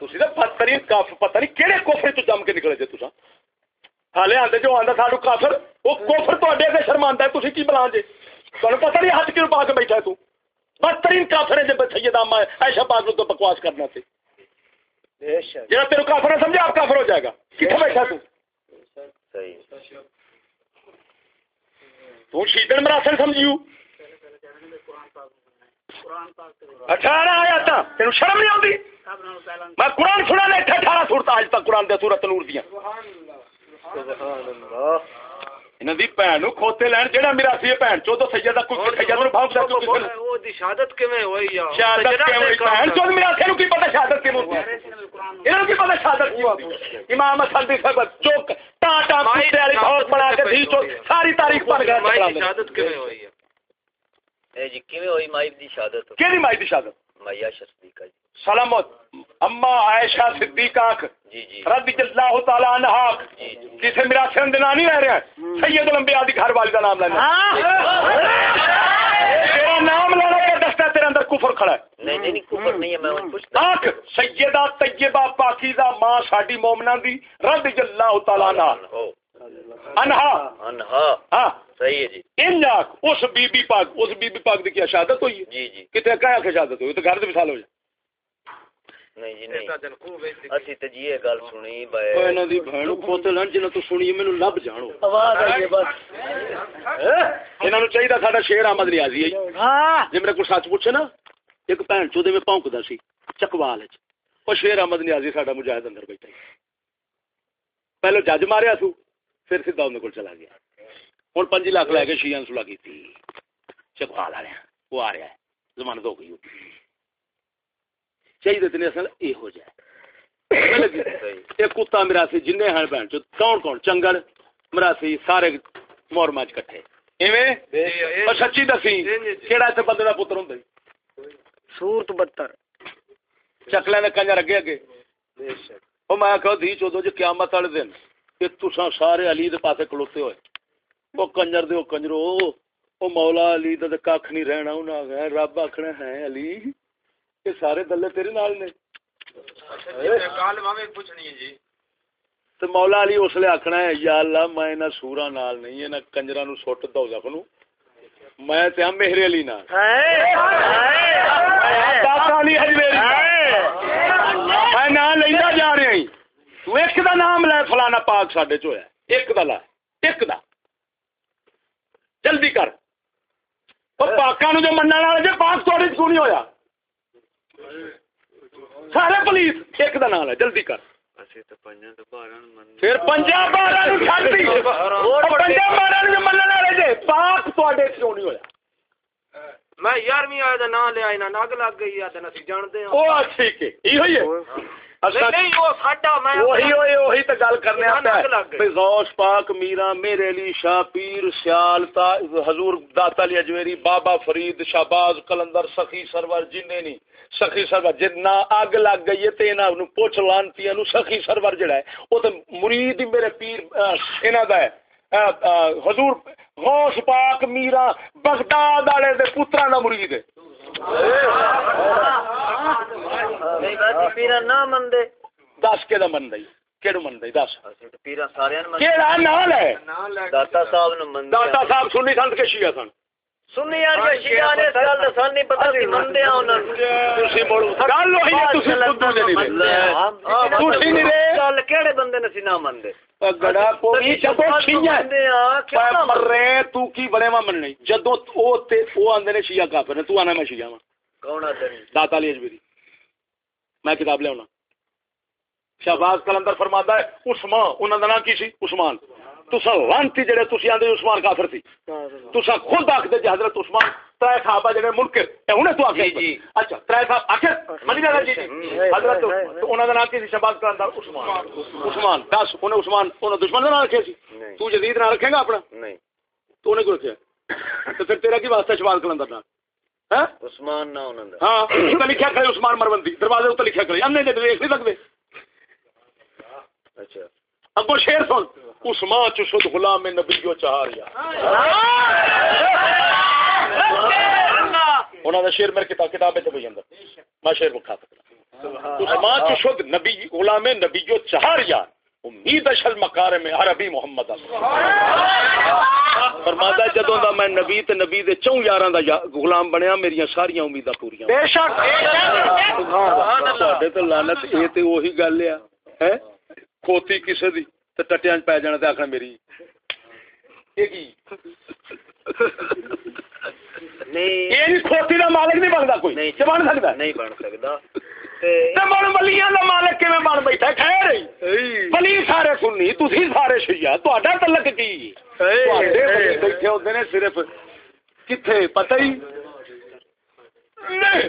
تسی تے بدترین کافر پتہ نہیں کیڑے کفر تو جم کے نکلے جے تساں۔ حالے آندے جو آندا ساڈو کافر او کفر تواڈے اگے شرماندا ہے تسی کی بلان جے؟ تانوں پتہ نہیں ہاتھ کیوں پا کے بیٹھا ہے تو؟ بدترین کافر ہے جے سیدہ عائشہ پاک نو تو بکواس کرنا تے۔ جڑا تیرے کافر نہ سمجھے آپ کافر ہو جائے گا۔ کتنے بیٹھا تو؟ تو شیطان مراسل سمجھیو؟ اٹھارہ آیا تھا تین شرم نہیں آتی میں قرآن سنا لے اٹھارہ سورت آج تک قرآن دے سورت نور دیا انہاں دی بہن نو کھوتے لین جڑا میرا سی بہن چو تو سیدہ کوئی سیدہ نو بھاگ دا کوئی کسے وہ دی شہادت کیویں ہوئی یا شہادت ہوئی بہن چو میرا سی نو کی پتہ شہادت کے ہوتی ہے انہاں کی پتہ شہادت کی ہوتی امام حسن دی سبت چوک ٹا ٹا کتے والی بہت بنا کے دی چو ساری تاریخ پڑھ گیا مائی دی شہادت کیویں ہوئی ہے اے جی کیویں ہوئی مائی دی شہادت کیڑی مائی دی شہادت میا صدیقہ جی سلامت اما عائشہ صدیقہ جی جی۔ رضی اللہ تعالی عنہا جی جی جسے میرا سن دینا نہیں رہ رہا ہے سید الانبیاء دی گھر والی کا نام لینا۔ تیرا نام لینا لگتا ہے تیرے اندر کفر کھڑا ہے۔ نہیں نہیں نہیں کفر نہیں ہے میں ان پوچھتا آنکھ سیدہ طیبہ پاکیزہ ماں ساڈی مومنہ دی رضی اللہ تعالیٰ عنہ۔ ہو۔ انہا۔ انہا۔ ہاں۔ صحیح ہے جی۔ ان اس بی بی پاک اس بی بی پاک دی کیا شہادت ہوئی ہے؟ جی جی۔ کتے کہا کہ شہادت ہوئی؟ تو گھر دے مثال ہو جائے۔ نہیں جی نہیں اسی تے جی یہ گل سنی بے اوے انہاں دی بہن کھوتے لن جنہاں تو سنی ہے، مینوں لب جانو آواز آئی ہے بس انہاں نوں چاہیے ساڈا شیر احمد ریاضی ہے ہاں جے میرے کو سچ پوچھے نا ایک بھن چودے میں پونکدا سی چکوال وچ او شیر احمد نیازی ساڈا مجاہد اندر بیٹھا ہے پہلے جج ماریا سو پھر سیدھا اون کول چلا گیا ہن 5 لاکھ لے کے شیعہ سلا کیتی چکوال والے وہ آ رہا ہے ضمانت ہو گئی چاہیے تنے اصل اے ہو جائے۔ ایک کتا میرا سی جن ہیں بہن چو کون کون؟ چنگل میرا سی سارے مور ماج کٹھے۔ ایویں؟ اور سچی دسی۔ کیڑا اتنے بندے کا پتر ہوں سورت بدتر چکلے نے کنجر اگے اگے۔ وہ میں کہ دھی چودو جی قیامت والے دن کہ تساں سارے علی دے پاسے کھلوتے ہوئے۔ وہ کنجر دے وہ کنجرو وہ مولا علی دا تے کھ نہیں رہنا انہاں رب آکھنا ہے علی۔ یہ سارے دلے تیرے نال نے۔ تے مولا علی اس لیے آکھنا ہے یا اللہ میں انہاں سوراں نال نہیں انہاں کنجراں نو سٹ دوزخ نو میں تے ہم میرے علی نال۔ داتا علی حجویری میں نام لینا جا رہا تو ایک دا نام لے فلانا پاک ساڈے چ ہویا ایک دا لا ایک دا۔ جلدی کر۔ پاکاں نو جو منن والے جے پاک تھوڑے کیوں نہیں ہویا۔ سارے پولیس ایک دا لے جلدی کر۔ پھر پنجاب بارہ نو چھڈ دی۔ اور پنجاب بارہ نو جو منن والے جے پاک تھوڑے کیوں نہیں ہویا؟ میں یارویں آیا دا نام لیا اینا نگ لگ گئی آ تے او ٹھیک ہے ہے۔ وہ تو بابا فرید شہباز کلندر سخی سرور نہیں سخی سرور جنا اگ لگ گئی ہے پوچھ لانتیاں نو سخی سرور جڑا ہے او تے مرید میرے پیر ہے آہ، آہ، حضور غوث پاک میرا بغداد والے پتراں دا مرید ہے پیرا نہ مندے دس کے دا من دئی کیڑو من دئی دس پیرا سارے مندے کیڑا نال ہے داتا صاحب نو مندے داتا صاحب سنی سنت کے شیعہ سن سنی یار یہ شیعہ نے اس گل دا سان نہیں پتہ سی مندے آ انہاں نوں۔ تسی مڑ گل ہوئی ہے تسی خود دے نہیں رہے۔ تسی نہیں رہے۔ گل کیڑے بندے نے سی نہ مندے گڑا کوئی جدو شیعہ مندے آ پے مر رہے تو کی بڑے وا من نہیں جدو او تے او آندے نے شیعہ کافر نے تو میں شیعہ ہاں کون آ تیری داتا علی اجمیری۔ میں کتاب لے آنا۔ شہباز کلندر فرماتا ہے عثمان انہاں دا نام کی سی؟ عثمان۔ تسا لانتی جڑے تسی آندے عثمان کافر سی۔ تسا خود آکھدے جے حضرت عثمان ترے صحابہ جڑے منکر اے انہیں تو آکھے جی، جی۔ اچھا ترے صاحب آکھے مدینہ دا جی جی حضرت تو انہاں دا نام کی سی شہباز کلندر عثمان؟ عثمان دس انہیں عثمان انہیں دشمن دا نام رکھے سی۔ تو جدید نام رکھے گا اپنا؟ نہیں۔ تو انہیں کیوں رکھیا؟ تو پھر تیرا کی واسطہ شہباز کلندر نام ہاں؟ عثمان نہ انہاں دا ہاں اتنے لکھا کرے عثمان مربندی دروازے اتنے لکھا کرے ہم نے دیکھ نہیں سکتے اچھا۔ ابو شیر سن۔ عثمان چ شد غلام نبیو چہاریا انہوں نے شیر میرے کتاب کتاب میں اندر۔ میں شیر بکھا سکتا۔ عثمان چ شد نبی غلام نبیو چہاریا امید اشل مکار میں عربی محمد فرمادا جدوں دا میں نبی تے نبی دے چوں یاراں دا غلام بنیا میریاں ساریاں امیداں پوریاں۔ بے شک۔ ساڈے تے لعنت اے تے وہی گل ہے۔ کھوتی کسے دی؟ تے ٹٹیاں چ پے جانا آکھنا میری اے کی نہیں اے نہیں کھوتی دا مالک نہیں بندا کوئی نہیں کہ بن سکدا نہیں بن سکدا تے تے من ولیاں دا مالک کیویں بن بیٹھا خیر ہی ولی سارے سنی تسی سارے شیعہ تہاڈا تعلق کی تہاڈے ولی بیٹھے ہوندے نے صرف کتھے پتہ ہی نہیں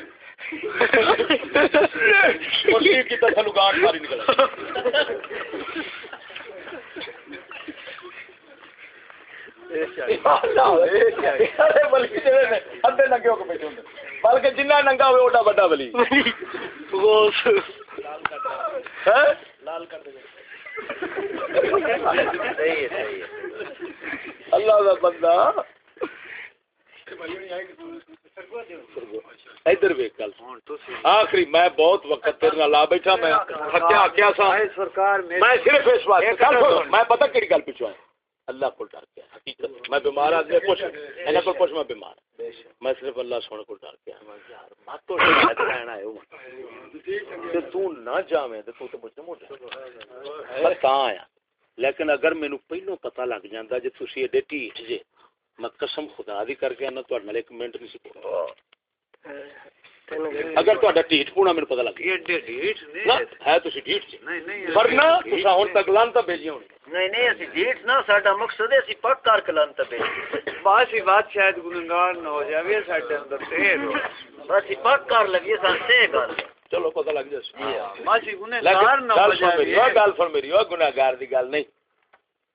ساری ادھے ننگے ہو کے بیٹھے ہوندے بلکہ جنہ ننگا ہوئے اوڈا بڑا ولی۔ ہے اللہ کا بندہ۔ ادھر ویک گل۔ آخری میں بہت وقت تیرے نال آ بیٹھا میں تھکیا کیا سا۔ سرکار میں صرف اس بات گل سنو، میں پتہ کیڑی گل پچھو آیا اللہ کو ڈر کے حقیقت میں بیمار ہاں، آدمی پوچھ۔ انہاں کو پوچھ، میں بیمار ہاں۔ میں صرف اللہ سونے کو ڈر کے آیا۔ یار، مت تو شاید رہنا ہے۔ تے تو نہ جاویں، تے تو تے مجھ میں تاں آیا۔ لیکن اگر مینوں پہلو پتہ لگ جاندا جے تسی ایڈے ٹھیٹ جے، میں قسم خدا دی کر کے نہ تہاڈے نال ایک منٹ نہیں سی اگر تہاڈا ٹھیٹ پونا مینوں پتہ لگ گیا۔ ڈیٹ نہ ہے۔ تسی جے نہیں نہیں ورنہ تسا ہن تک لانتا بھیجی ہونی۔ نہیں نہیں اسی ڈیٹ نہ ساڈا مقصد ہے اسی پک کر کلان تبے باسی بات شاید گنگار نہ ہو جاوے ساڈے اندر تے بس ہی پک کر لگی سان سے گل۔ چلو پتہ لگ جائے۔ باسی گنگار لیکن نہ ہو جاوے۔ او گل سن میری او گناہگار دی گل نہیں۔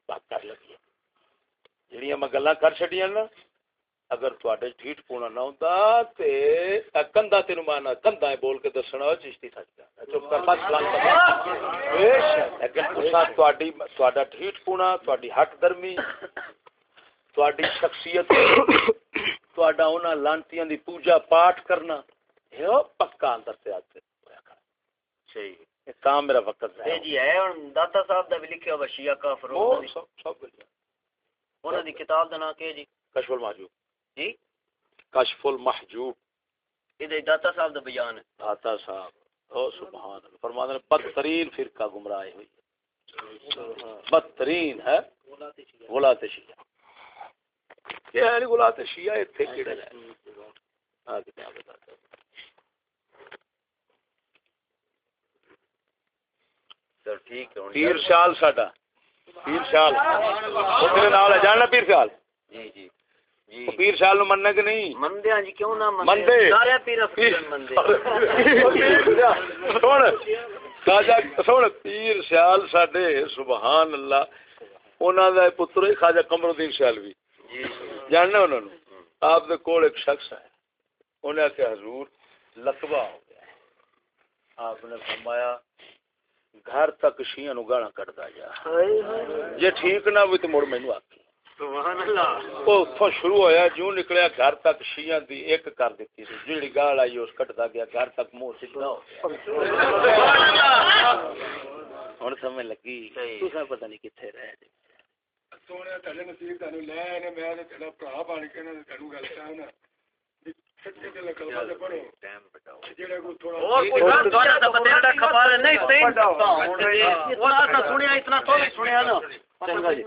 بات کر لگی جڑیاں میں گلاں کر چھڈیاں نا اگر تواڈے ٹھیٹ پونا نہ ہوندا تے کندا تینوں مانا کندا بول کے دسنا چشتی سچ چپ کر بس بے شک۔ تواڈی تواڈا ٹھیٹ پونا تواڈی حق درمی تواڈی شخصیت تواڈا انہاں لانتیاں دی پوجا پاٹ کرنا او پکا اندر سے آتے صحیح۔ یہ کام میرا وقت ہے جی ہے داتا صاحب دا بھی لکھیا ہوا شیعہ کافر سب سب انہاں دی کتاب دا نام ہے جی؟ کشف المحجوب جی کشف المحجوب۔ ادھر داتا صاحب دا بیان ہے۔ آتا صاحب۔ او سبحان اللہ۔ فرماتے ہیں بدترین فرقہ گمراہ ہوئی۔ بدترین ہے؟ غلات شیعہ۔ یہ ہے نہیں غلات شیعہ یہ تھے کیڑے ہے ہاں کتاب بتاتا ہوں۔ چل ٹھیک ہے ہن پیر شال ساڈا۔ پیر تیرے نال ہے جاننا پیر شال؟ جی جی جی۔ پیر شال نو مننا کہ نہیں؟ مندے ہاں جی کیوں نہ مندے سارے پیر مندے سن خواجہ سن پیر سیال ساڈے سبحان اللہ انہاں دا پتر ہے خواجہ قمر الدین سیالوی جی۔ جاننا انہاں نو؟ آپ دے کول ایک شخص ہے۔ انہیں کہ حضور لقبہ ہو گیا آپ نے فرمایا گھر تک شیاں نو گانا کٹدا جا۔ جے ٹھیک نہ ہوئی تو مڑ مینوں آکھی سبحان اللہ۔ وہ اتوں شروع ہویا جو نکلیا گھر تک شیاں دی ایک کر دیتی سی جیڑی گال آئی اس کٹدا گیا گھر تک منہ سیدھا ہو گیا۔ ہن سمجھ لگی۔ تساں پتہ نہیں کتھے رہ جے سونے تھلے نصیب تانوں لے نے میں تے تھلا بھرا بن کے نا تانوں گل کہاں نا۔ بھی سچے تے کلمہ تے پڑھو جڑا کو تھوڑا اور کوئی دنیا دا بندے دا خبر نہیں تین اتنا تو سنیا اتنا تو بھی سنیا نا چنگا جی۔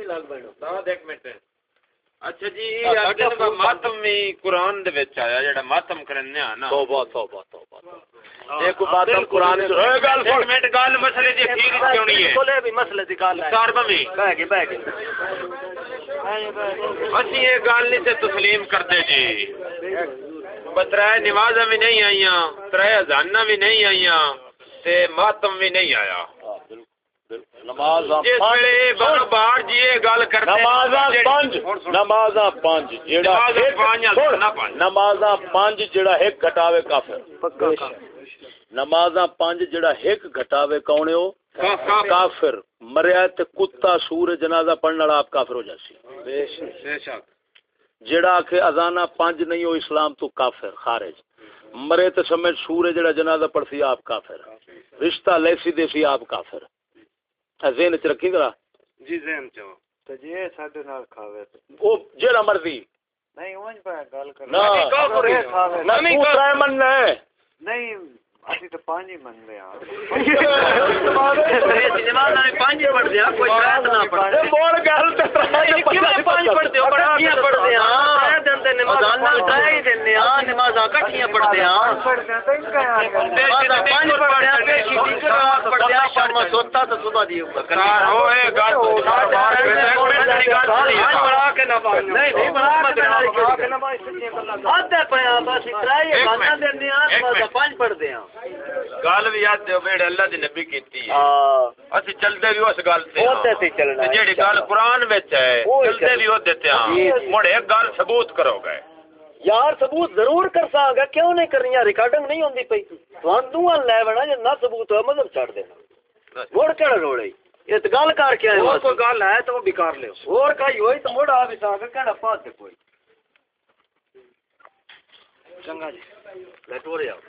ایک منٹ اچھا جی یہ آخر نا ماتم بھی قرآن دے وچ آیا جڑا ماتم کرنے آ نا۔ توبہ توبہ توبہ ایک بات ہم قرآن جو ہے گل ایک منٹ گل مسئلے دی اخیر کیوں نہیں ہے؟ کولے بھی مسئلے دی گل ہے۔ سار بمی۔ بہ گئے بہ گئے۔ اسی یہ گل نہیں تے تسلیم کرتے جی۔ بترائے نمازاں بھی نہیں آئیاں ترائے اذاناں بھی نہیں آئیاں تے ماتم بھی نہیں آیا۔ نماز جی گل نمازاں پانچ نمازاں پانچ جیڑا نمازاں ایک- پانچ یا سن، نہ پانچ۔ نمازاں پانچ جیڑا ایک گھٹاوے کافر۔ نمازاں پانچ جیڑا ایک گھٹاوے کون کافر۔ مریا تے کتا سور جنازہ پڑھن والا آپ کافر ہو جاسی۔ بے شک۔ جیڑا کہ اذانہ پانچ نہیں ہو اسلام تو کافر خارج۔ مرے تے سمجھ سور جیڑا جنازہ پڑھسی آپ کافر۔ رشتہ لیسی دیسی آپ کافر۔ ذہن چ رکھی ذرا۔ جی ذہن چو تے جے ساڈے نال کھاوے او جیڑا مرضی۔ نہیں اونج پہ گل کر نہ نہ تو ترے من ہے۔ نہیں اسی تے پانچ ہی ہاں نماز میں پانچ ہی پڑھ دیا کوئی شاید نہ پڑھ دے بول گل تے پانچ پڑھتے ہو؟ کٹھیاں پڑھتے ہاں۔ نماز ہی دینے ہاں نماز کٹھیاں پڑھتے ہاں نماز پانچ پڑھتے ہیں پیشی دی رات پڑھتے ہیں۔ شام سوتا تو صبح دی سار ہو اے گل گل بڑا کے نہ نہیں نہیں بڑا کے نہ آدھے پیا بس گانا دینے ہاں نماز پانچ پڑھتے ہیں۔ گل بھی یاد دیو بیڑ اللہ دی نبی کیتی ہے۔ ہاں۔ اسی چلدے بھی اس گل تے وہ تے چلنا تے جیڑی گل قرآن وچ ہے وہ ہی چلدے بھی وہ دیتے جی، جی۔ مڑ ایک گل ثبوت کرو گے یار ثبوت ضرور کر ساگا کیوں نہیں کرنی؟ ریکارڈنگ نہیں ہوندی پئی۔ تو لے جے نہ ثبوت ہو مطلب چھڑ دینا۔ مڑ کڑا روڑے یہ تو گل کر کے آئے اور کوئی گل ہے تو وہ بیکار لے۔ اور کئی ہوئی تو مڑ آ بھی کہڑا پاس کوئی۔ چنگا جی لٹورے آؤ